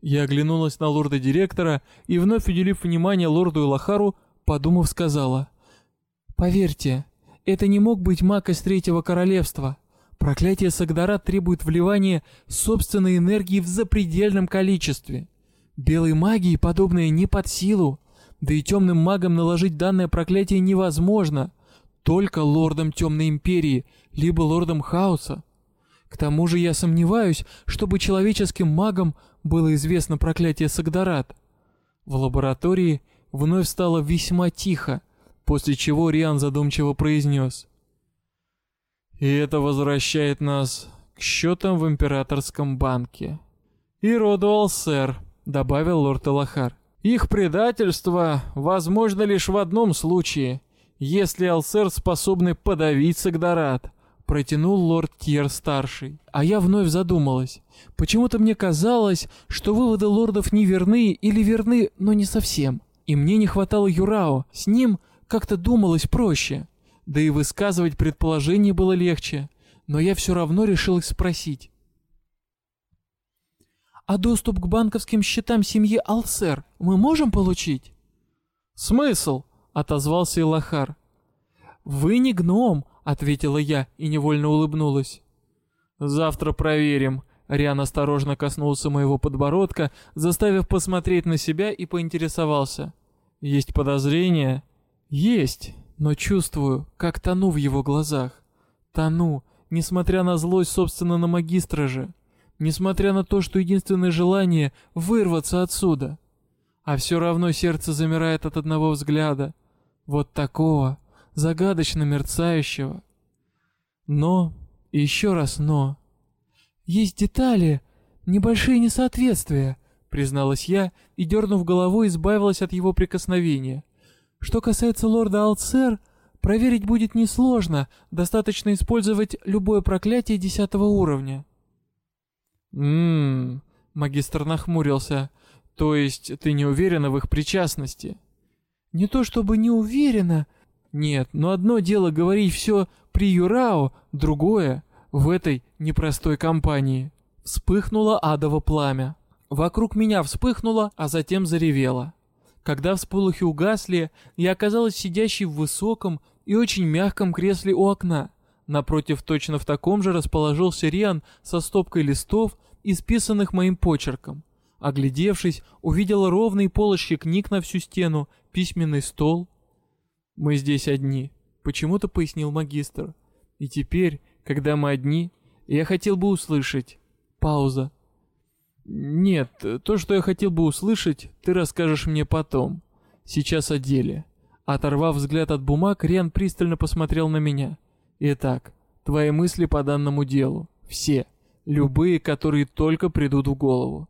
Speaker 1: Я оглянулась на лорда-директора и, вновь уделив внимание лорду Илахару, подумав, сказала. «Поверьте, это не мог быть маг из Третьего Королевства. Проклятие Сагдара требует вливания собственной энергии в запредельном количестве. Белой магии подобное не под силу, да и темным магам наложить данное проклятие невозможно, только лордом Темной Империи, либо лордом Хаоса. К тому же я сомневаюсь, чтобы человеческим магам было известно проклятие Сагдарат. В лаборатории вновь стало весьма тихо, после чего Риан задумчиво произнес. «И это возвращает нас к счетам в императорском банке». «И роду Алсер», — добавил лорд Элахар. «Их предательство возможно лишь в одном случае, если Алсер способны подавить Сагдарат», — протянул лорд Тьер-старший. А я вновь задумалась. Почему-то мне казалось, что выводы лордов не верны или верны, но не совсем. И мне не хватало Юрао, с ним как-то думалось проще. Да и высказывать предположение было легче. Но я все равно решилась спросить. «А доступ к банковским счетам семьи Алсер мы можем получить?» «Смысл?» — отозвался Илахар. «Вы не гном», — ответила я и невольно улыбнулась. «Завтра проверим». Риан осторожно коснулся моего подбородка, заставив посмотреть на себя и поинтересовался. «Есть подозрения?» «Есть, но чувствую, как тону в его глазах. Тону, несмотря на злость, собственно, на магистра же. Несмотря на то, что единственное желание — вырваться отсюда. А все равно сердце замирает от одного взгляда. Вот такого, загадочно мерцающего. Но, еще раз но. Есть детали, небольшие несоответствия, призналась я и, дернув головой, избавилась от его прикосновения. Что касается лорда Алцер, проверить будет несложно, достаточно использовать любое проклятие десятого уровня. Ммм, магистр нахмурился. То есть ты не уверена в их причастности? Не то чтобы не уверена. Нет, но одно дело говорить все при Юрао, другое в этой непростой компании. Вспыхнуло адово пламя. Вокруг меня вспыхнуло, а затем заревело. Когда всполохи угасли, я оказалась сидящей в высоком и очень мягком кресле у окна. Напротив точно в таком же расположился Риан со стопкой листов, исписанных моим почерком. Оглядевшись, увидела ровные полочки книг на всю стену, письменный стол. «Мы здесь одни», — почему-то пояснил магистр. «И теперь, когда мы одни, я хотел бы услышать...» Пауза. «Нет, то, что я хотел бы услышать, ты расскажешь мне потом. Сейчас о деле». Оторвав взгляд от бумаг, Риан пристально посмотрел на меня. «Итак, твои мысли по данному делу. Все. Любые, которые только придут в голову».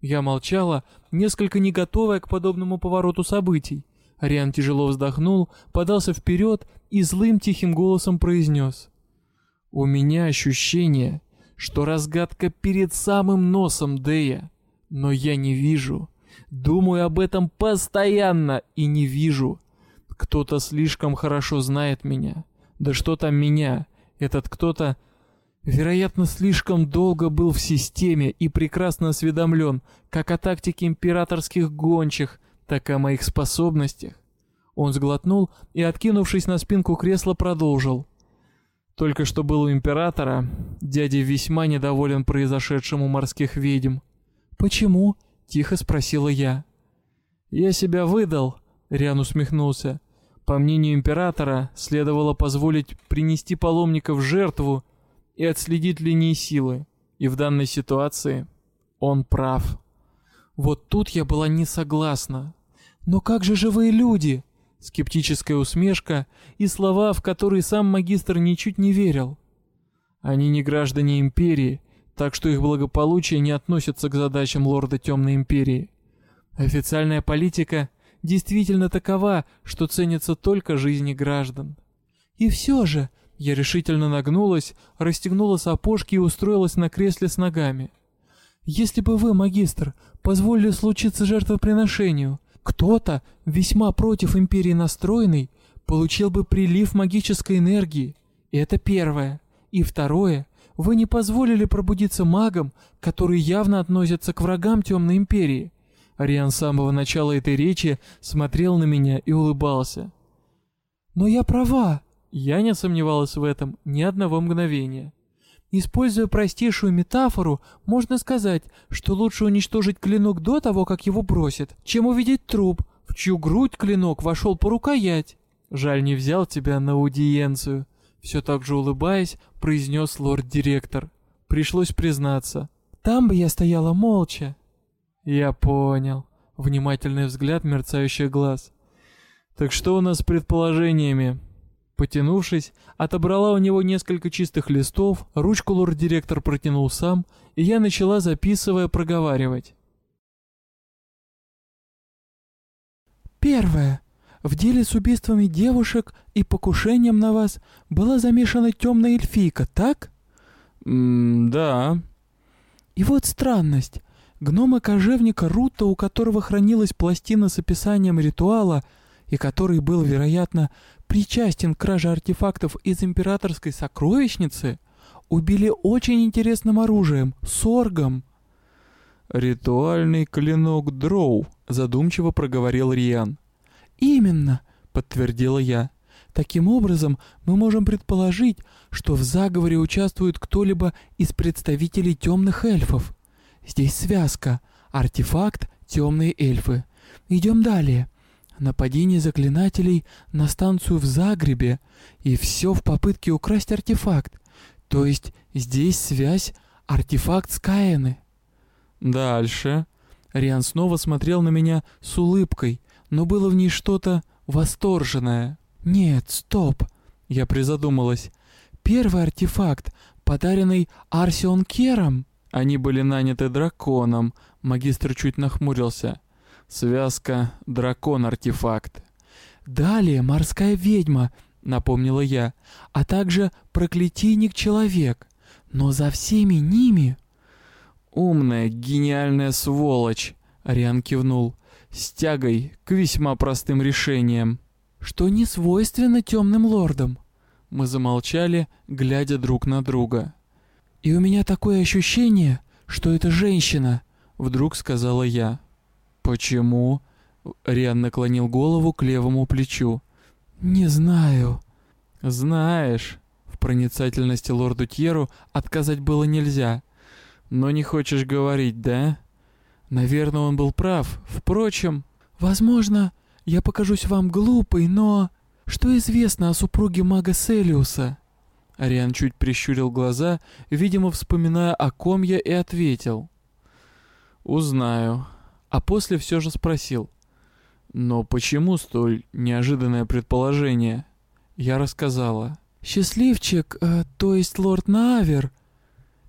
Speaker 1: Я молчала, несколько не готовая к подобному повороту событий. Риан тяжело вздохнул, подался вперед и злым тихим голосом произнес. «У меня ощущение, что разгадка перед самым носом Дэя, но я не вижу. Думаю об этом постоянно и не вижу. Кто-то слишком хорошо знает меня. Да что там меня? Этот кто-то, вероятно, слишком долго был в системе и прекрасно осведомлен как о тактике императорских гончих, так и о моих способностях. Он сглотнул и, откинувшись на спинку кресла, продолжил. Только что был у императора, дядя весьма недоволен произошедшим у морских ведьм. «Почему?» — тихо спросила я. «Я себя выдал», — Риан усмехнулся. «По мнению императора, следовало позволить принести паломников жертву и отследить линии силы. И в данной ситуации он прав.
Speaker 2: Вот тут я была не согласна. Но как же живые люди? Скептическая усмешка и слова, в которые сам магистр ничуть не верил.
Speaker 1: Они не граждане империи, так что их благополучие не относится к задачам лорда Темной империи. Официальная политика действительно такова, что ценятся только жизни граждан.
Speaker 2: И все же, я решительно нагнулась, расстегнула сапожки и устроилась на кресле с ногами. Если бы вы, магистр, позволили случиться жертвоприношению, кто-то, весьма против империи настроенный, получил бы прилив магической энергии. Это первое. И второе, вы не позволили пробудиться магам, которые явно относятся к врагам Темной империи.
Speaker 1: Ариан с самого начала этой речи смотрел на меня и улыбался.
Speaker 2: Но я права.
Speaker 1: Я не сомневалась в этом ни одного мгновения.
Speaker 2: Используя простейшую метафору, можно сказать, что лучше уничтожить клинок до того, как его бросят, чем увидеть труп, в чью грудь клинок вошел по рукоять.
Speaker 1: Жаль, не взял тебя на аудиенцию. Все так же улыбаясь, произнес лорд-директор. Пришлось признаться.
Speaker 2: Там бы я стояла молча.
Speaker 1: Я понял. Внимательный взгляд, мерцающий глаз. Так что у нас с предположениями? Потянувшись, отобрала у него несколько чистых листов, ручку лорд-директор протянул сам, и я начала, записывая, проговаривать.
Speaker 2: Первое. В деле с убийствами девушек и покушением на вас была замешана темная эльфийка, так?
Speaker 1: М да.
Speaker 2: И вот странность. Гнома-кожевника Рута, у которого хранилась пластина с описанием ритуала, и который был, вероятно, причастен к краже артефактов из императорской сокровищницы, убили очень интересным оружием — соргом.
Speaker 1: «Ритуальный клинок Дроу», — задумчиво проговорил Риан.
Speaker 2: «Именно», — подтвердила я. «Таким образом, мы можем предположить, что в заговоре участвует кто-либо из представителей темных эльфов. Здесь связка. Артефакт — темные эльфы. Идем далее. Нападение заклинателей на станцию в Загребе, и все в попытке украсть артефакт. То есть здесь связь артефакт с Каэны.
Speaker 1: Дальше.
Speaker 2: Риан снова смотрел на меня с улыбкой, но было в ней что-то восторженное. Нет, стоп. Я призадумалась. Первый артефакт, подаренный Арсион Кером.
Speaker 1: Они были наняты драконом. Магистр чуть нахмурился. Связка дракон-артефакт.
Speaker 2: Далее морская ведьма, напомнила я, а также проклятийник-человек. Но за всеми ними...
Speaker 1: Умная, гениальная сволочь, Ариан кивнул, с тягой к весьма простым решениям.
Speaker 2: Что не свойственно темным лордам.
Speaker 1: Мы замолчали, глядя друг на друга.
Speaker 2: «И у меня такое ощущение, что это женщина», — вдруг сказала я.
Speaker 1: «Почему?» Риан наклонил голову к левому плечу.
Speaker 2: «Не знаю».
Speaker 1: «Знаешь». В проницательности лорду Тьеру отказать было нельзя. «Но не хочешь говорить, да?» Наверное, он был прав. Впрочем...
Speaker 2: «Возможно, я покажусь вам глупой, но... Что известно о супруге мага Селиуса?»
Speaker 1: Ариан чуть прищурил глаза, видимо, вспоминая о ком я, и ответил. «Узнаю а после все же спросил. «Но почему столь неожиданное предположение?» Я рассказала.
Speaker 2: «Счастливчик, э, то есть лорд Навер?»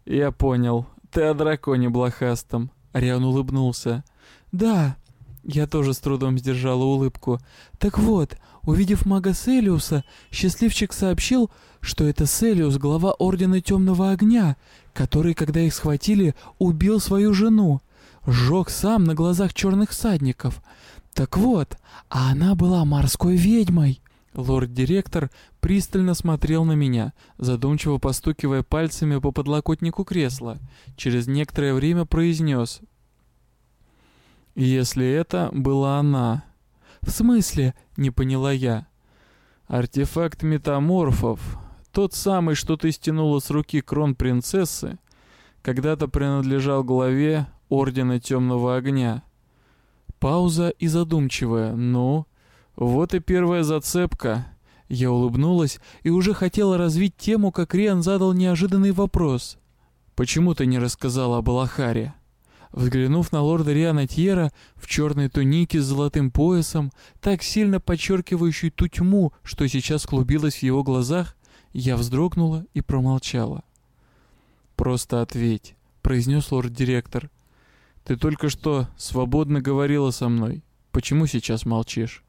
Speaker 1: «Я понял. Ты о драконе блохастом». Риан улыбнулся.
Speaker 2: «Да».
Speaker 1: Я тоже с трудом сдержала улыбку.
Speaker 2: «Так вот, увидев мага Селиуса, счастливчик сообщил, что это Селиус, глава Ордена Темного Огня, который, когда их схватили, убил свою жену сжег сам на глазах черных всадников. Так вот, а она была морской ведьмой.
Speaker 1: Лорд-директор пристально смотрел на меня, задумчиво постукивая пальцами по подлокотнику кресла. Через некоторое время произнес. «Если это была она...»
Speaker 2: «В смысле?» — не поняла я.
Speaker 1: «Артефакт метаморфов, тот самый, что ты стянула с руки крон-принцессы, когда-то принадлежал главе Ордена Темного Огня. Пауза и задумчивая. Ну, вот и первая зацепка. Я улыбнулась и уже хотела развить тему, как Риан задал неожиданный вопрос. «Почему ты не рассказала об Алахаре?» Взглянув на лорда Риана Тьера в черной тунике с золотым поясом, так сильно подчеркивающей ту тьму, что сейчас клубилась в его глазах, я вздрогнула и промолчала. «Просто ответь», — произнес лорд-директор. «Ты только что свободно говорила со мной. Почему сейчас молчишь?»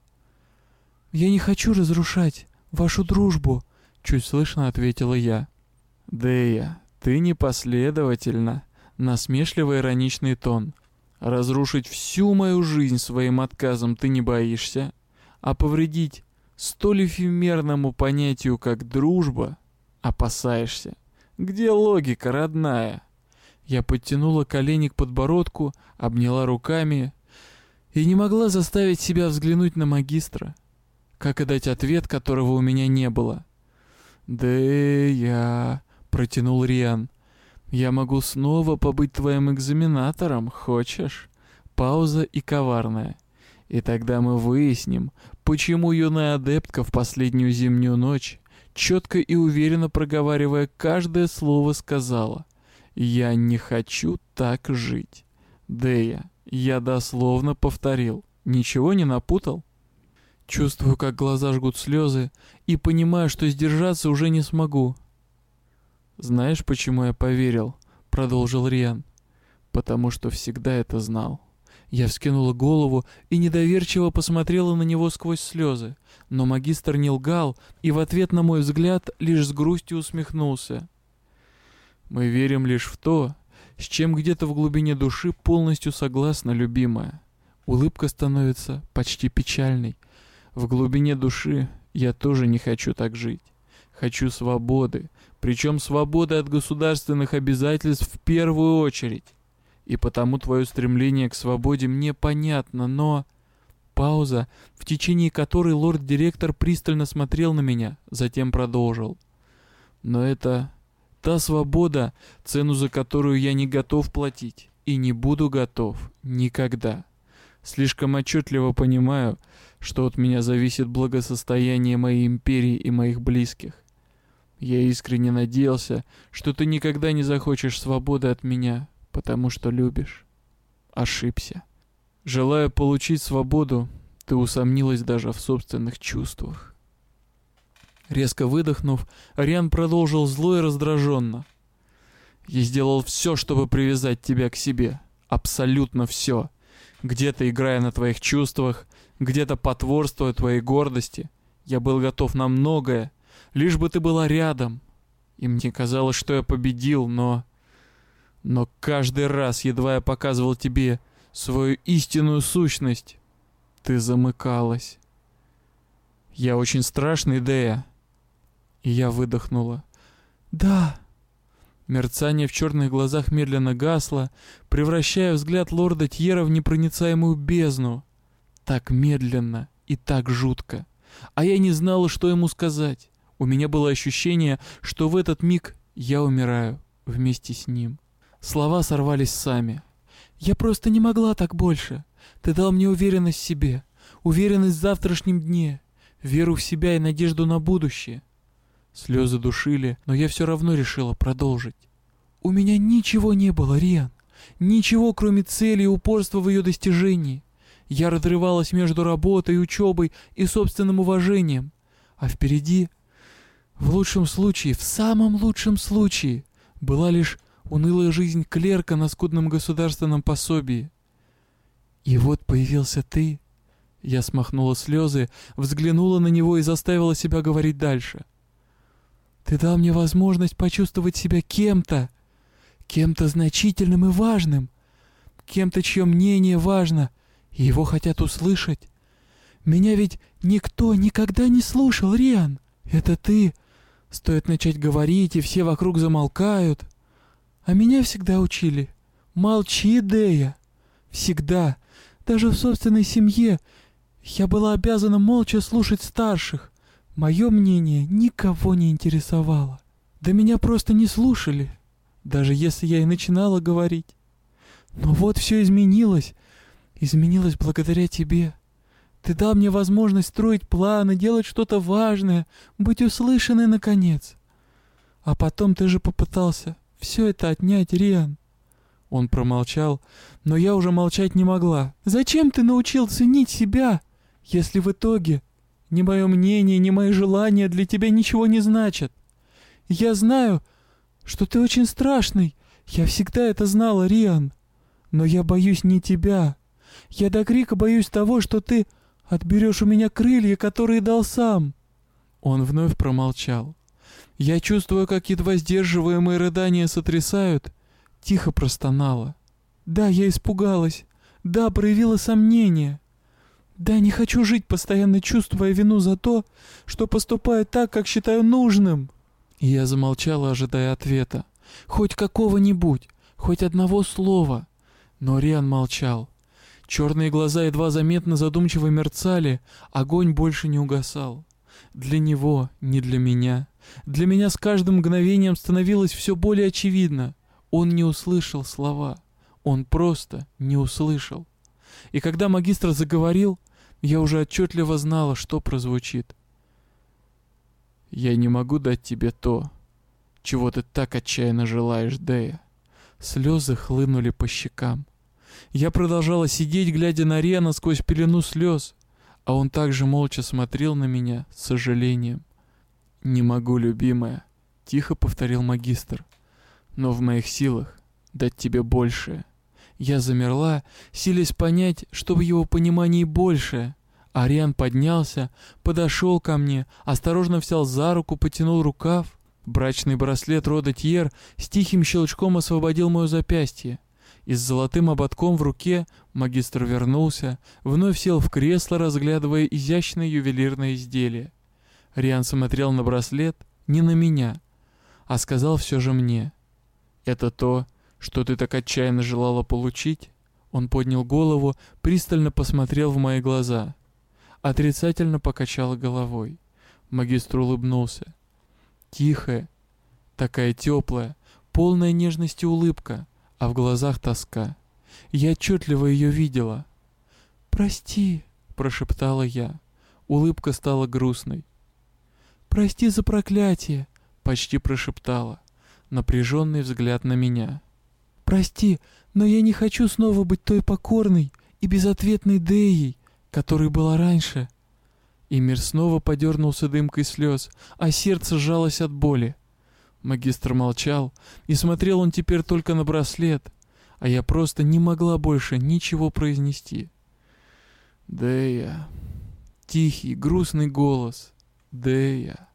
Speaker 2: «Я не хочу разрушать вашу дружбу», — чуть слышно ответила я.
Speaker 1: «Дэя, ты непоследовательна», — насмешливо ироничный тон. «Разрушить всю мою жизнь своим отказом ты не боишься, а повредить столь эфемерному понятию, как дружба, опасаешься. Где логика, родная?» Я подтянула колени к подбородку, обняла руками и не могла заставить себя взглянуть на магистра. Как и дать ответ, которого у меня не было? «Да я...» — протянул Риан. «Я могу снова побыть твоим экзаменатором, хочешь?» Пауза и коварная. И тогда мы выясним, почему юная адептка в последнюю зимнюю ночь, четко и уверенно проговаривая каждое слово, сказала «Я не хочу так жить». Дея, я дословно повторил. Ничего не напутал? Чувствую, как глаза жгут слезы, и понимаю, что сдержаться уже не смогу. «Знаешь, почему я поверил?» — продолжил Риан. «Потому что всегда это знал». Я вскинула голову и недоверчиво посмотрела на него сквозь слезы, но магистр не лгал и в ответ на мой взгляд лишь с грустью усмехнулся. «Мы верим лишь в то, с чем где-то в глубине души полностью согласна любимая. Улыбка становится почти печальной. В глубине души я тоже не хочу так жить. Хочу свободы, причем свободы от государственных обязательств в первую очередь. И потому твое стремление к свободе мне понятно, но... Пауза, в течение которой лорд-директор пристально смотрел на меня, затем продолжил. Но это та свобода, цену за которую я не готов платить и не буду готов никогда. Слишком отчетливо понимаю, что от меня зависит благосостояние моей империи и моих близких. Я искренне надеялся, что ты никогда не захочешь свободы от меня, потому что любишь. Ошибся. Желая получить свободу, ты усомнилась даже в собственных чувствах. Резко выдохнув, Ариан продолжил зло и раздраженно. «Я сделал все, чтобы привязать тебя к себе. Абсолютно все. Где-то играя на твоих чувствах, где-то потворствуя твоей гордости. Я был готов на многое, лишь бы ты была рядом. И мне казалось, что я победил, но... Но каждый раз, едва я показывал тебе свою истинную сущность, ты замыкалась. Я очень страшный, Дея. И я выдохнула. Да. Мерцание в черных глазах медленно гасло, превращая взгляд лорда Тьера в непроницаемую бездну. Так медленно и так жутко. А я не знала, что ему сказать. У меня было ощущение, что в этот миг я умираю вместе с ним. Слова сорвались сами. «Я просто не могла так больше. Ты дал мне уверенность в себе, уверенность в завтрашнем дне, веру в себя и надежду на будущее». Слезы душили, но я все равно решила продолжить. «У меня ничего не было, Риан. Ничего, кроме цели и упорства в ее достижении. Я разрывалась между работой, учебой и собственным уважением. А впереди, в лучшем случае, в самом лучшем случае, была лишь унылая жизнь клерка на скудном государственном пособии. И вот появился ты. Я смахнула слезы, взглянула на него и заставила себя говорить дальше. Ты дал мне возможность почувствовать себя кем-то, кем-то значительным и важным, кем-то, чье мнение важно, и его хотят услышать. Меня ведь никто никогда не слушал, Риан. Это ты. Стоит начать говорить, и все вокруг замолкают. А меня всегда учили. Молчи, Дея. Всегда. Даже в собственной семье. Я была обязана молча слушать старших. Мое мнение никого не интересовало. Да меня просто не слушали. Даже если я и начинала говорить. Но вот все изменилось. Изменилось благодаря тебе.
Speaker 2: Ты дал мне возможность строить планы, делать что-то важное, быть услышанной наконец. А потом ты же попытался все это отнять, Риан. Он промолчал, но я уже молчать не могла. Зачем ты научил ценить себя, если в итоге ни мое мнение, ни мои желания для тебя ничего не значат? Я знаю, что ты очень страшный. Я всегда это знала, Риан. Но я боюсь не тебя. Я до крика боюсь того, что ты отберешь у меня крылья, которые дал сам. Он вновь промолчал. Я чувствую, как едва сдерживаемые рыдания сотрясают, тихо простонала. Да, я испугалась. Да, проявила сомнение. Да, не хочу жить, постоянно чувствуя вину за то, что поступаю так, как считаю нужным. Я замолчала, ожидая ответа. Хоть какого-нибудь, хоть одного слова. Но Риан молчал. Черные глаза едва заметно задумчиво мерцали, огонь больше не угасал. Для него, не для меня. Для меня с каждым мгновением становилось все более очевидно. Он не услышал слова. Он просто не услышал. И когда магистр заговорил, я уже отчетливо знала, что прозвучит. «Я не могу дать тебе то, чего ты так отчаянно желаешь, Дея». Слезы хлынули по щекам. Я продолжала сидеть, глядя на Рена сквозь пелену слез, а он также молча смотрел на меня с сожалением. «Не могу, любимая», — тихо повторил магистр, — «но в моих силах дать тебе большее». Я замерла, силясь понять, что в его понимании большее. Ариан поднялся, подошел ко мне, осторожно взял за руку, потянул рукав. Брачный браслет рода Тьер с тихим щелчком освободил мое запястье и с золотым ободком в руке магистр вернулся, вновь сел в кресло, разглядывая изящное ювелирное изделие. Риан смотрел на браслет не на меня, а сказал все же мне. «Это то, что ты так отчаянно желала получить?» Он поднял голову, пристально посмотрел в мои глаза. Отрицательно покачал головой. Магистр улыбнулся. Тихая, такая теплая, полная нежности улыбка — а в глазах тоска. Я отчетливо ее видела. «Прости», — прошептала я. Улыбка стала грустной. «Прости за проклятие», — почти прошептала. Напряженный взгляд на меня. «Прости, но я не хочу снова быть той покорной и безответной Деей, которой была раньше». И мир снова подернулся дымкой слез, а сердце сжалось от боли. Магистр молчал, и смотрел он теперь только на браслет, а я просто не могла больше ничего произнести. «Дэя...» Тихий, грустный голос. «Дэя...»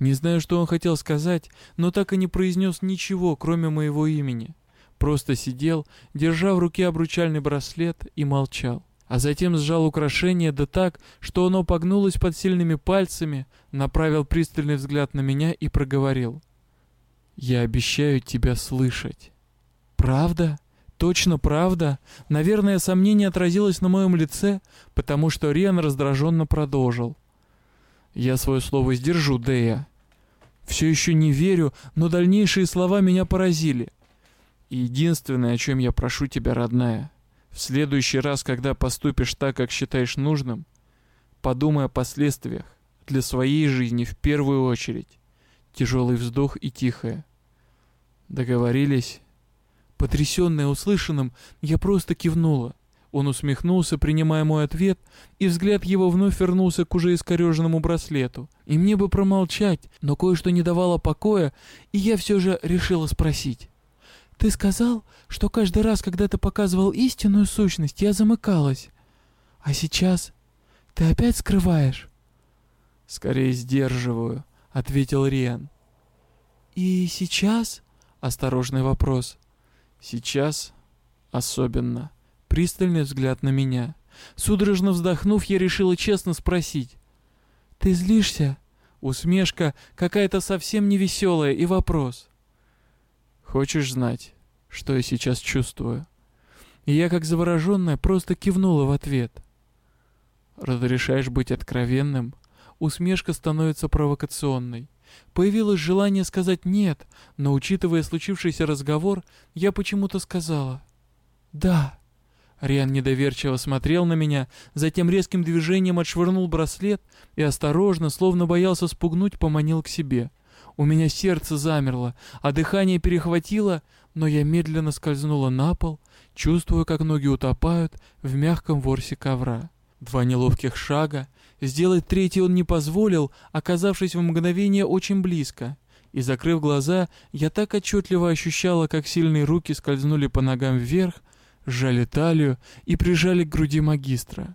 Speaker 2: Не знаю, что он хотел сказать, но так и не произнес ничего, кроме моего имени. Просто сидел, держа в руке обручальный браслет и молчал. А затем сжал украшение да так, что оно погнулось под сильными пальцами, направил пристальный взгляд на меня и проговорил. Я обещаю тебя слышать. Правда? Точно правда? Наверное, сомнение отразилось на моем лице, потому что Риан раздраженно продолжил. Я свое слово сдержу, Дея. Все еще не верю, но дальнейшие слова меня поразили. Единственное, о чем я прошу тебя, родная, в следующий раз, когда поступишь так, как считаешь нужным, подумай о последствиях для своей жизни в первую очередь. Тяжелый вздох и тихое. Договорились? Потрясенная услышанным, я просто кивнула. Он усмехнулся, принимая мой ответ, и взгляд его вновь вернулся к уже искореженному браслету. И мне бы промолчать, но кое-что не давало покоя, и я все же решила спросить. «Ты сказал, что каждый раз, когда ты показывал истинную сущность, я замыкалась. А сейчас ты опять скрываешь?» «Скорее сдерживаю», — ответил Риан. «И сейчас?» Осторожный вопрос. Сейчас особенно. Пристальный взгляд на меня. Судорожно вздохнув, я решила честно спросить. «Ты злишься?» Усмешка какая-то совсем невеселая и вопрос. «Хочешь знать, что я сейчас чувствую?» И я, как завороженная, просто кивнула в ответ. «Разрешаешь быть откровенным?» Усмешка становится провокационной. Появилось желание сказать «нет», но, учитывая случившийся разговор, я почему-то сказала «да».
Speaker 1: Риан недоверчиво смотрел на меня, затем резким движением отшвырнул браслет и осторожно, словно боялся спугнуть, поманил к себе. У меня сердце замерло, а дыхание перехватило, но я медленно скользнула на пол, чувствуя, как ноги утопают в мягком ворсе ковра. Два неловких шага, сделать третий он не позволил, оказавшись в мгновение очень близко. И закрыв глаза, я так отчетливо ощущала, как сильные руки скользнули по ногам вверх, сжали талию и прижали к груди магистра.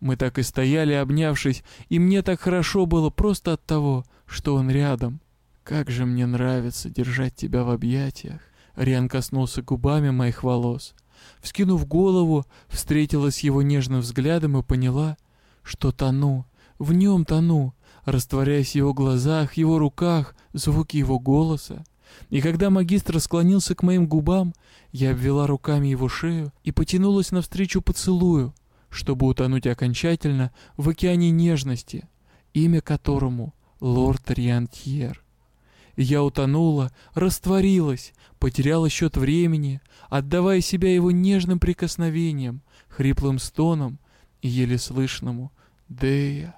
Speaker 1: Мы так и стояли, обнявшись, и мне так хорошо было просто от того, что он рядом. Как же мне нравится держать тебя в объятиях. Риан коснулся губами моих волос. Вскинув голову, встретилась его нежным взглядом и поняла, что тону, в нем тону, растворяясь в его глазах, его руках, звуки его голоса. И когда магистр склонился к моим губам, я обвела руками его шею и потянулась навстречу поцелую, чтобы утонуть окончательно в океане нежности, имя которому лорд Риантьер. Я утонула, растворилась, потеряла счет времени, отдавая себя его нежным прикосновениям, хриплым стоном и еле слышному «Дея»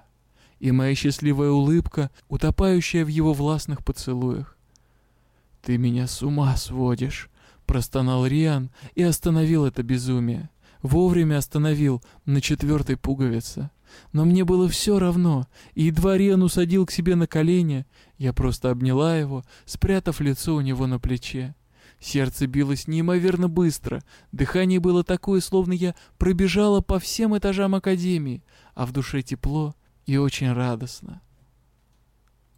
Speaker 1: и моя счастливая улыбка, утопающая в его властных поцелуях. «Ты меня с ума сводишь», — простонал Риан и остановил это безумие. Вовремя остановил на четвертой пуговице. Но мне было все равно, и едва Риан усадил к себе на колени, я просто обняла его, спрятав лицо у него на плече. Сердце билось неимоверно быстро, дыхание было такое, словно я пробежала по всем этажам академии, а в душе тепло и очень радостно.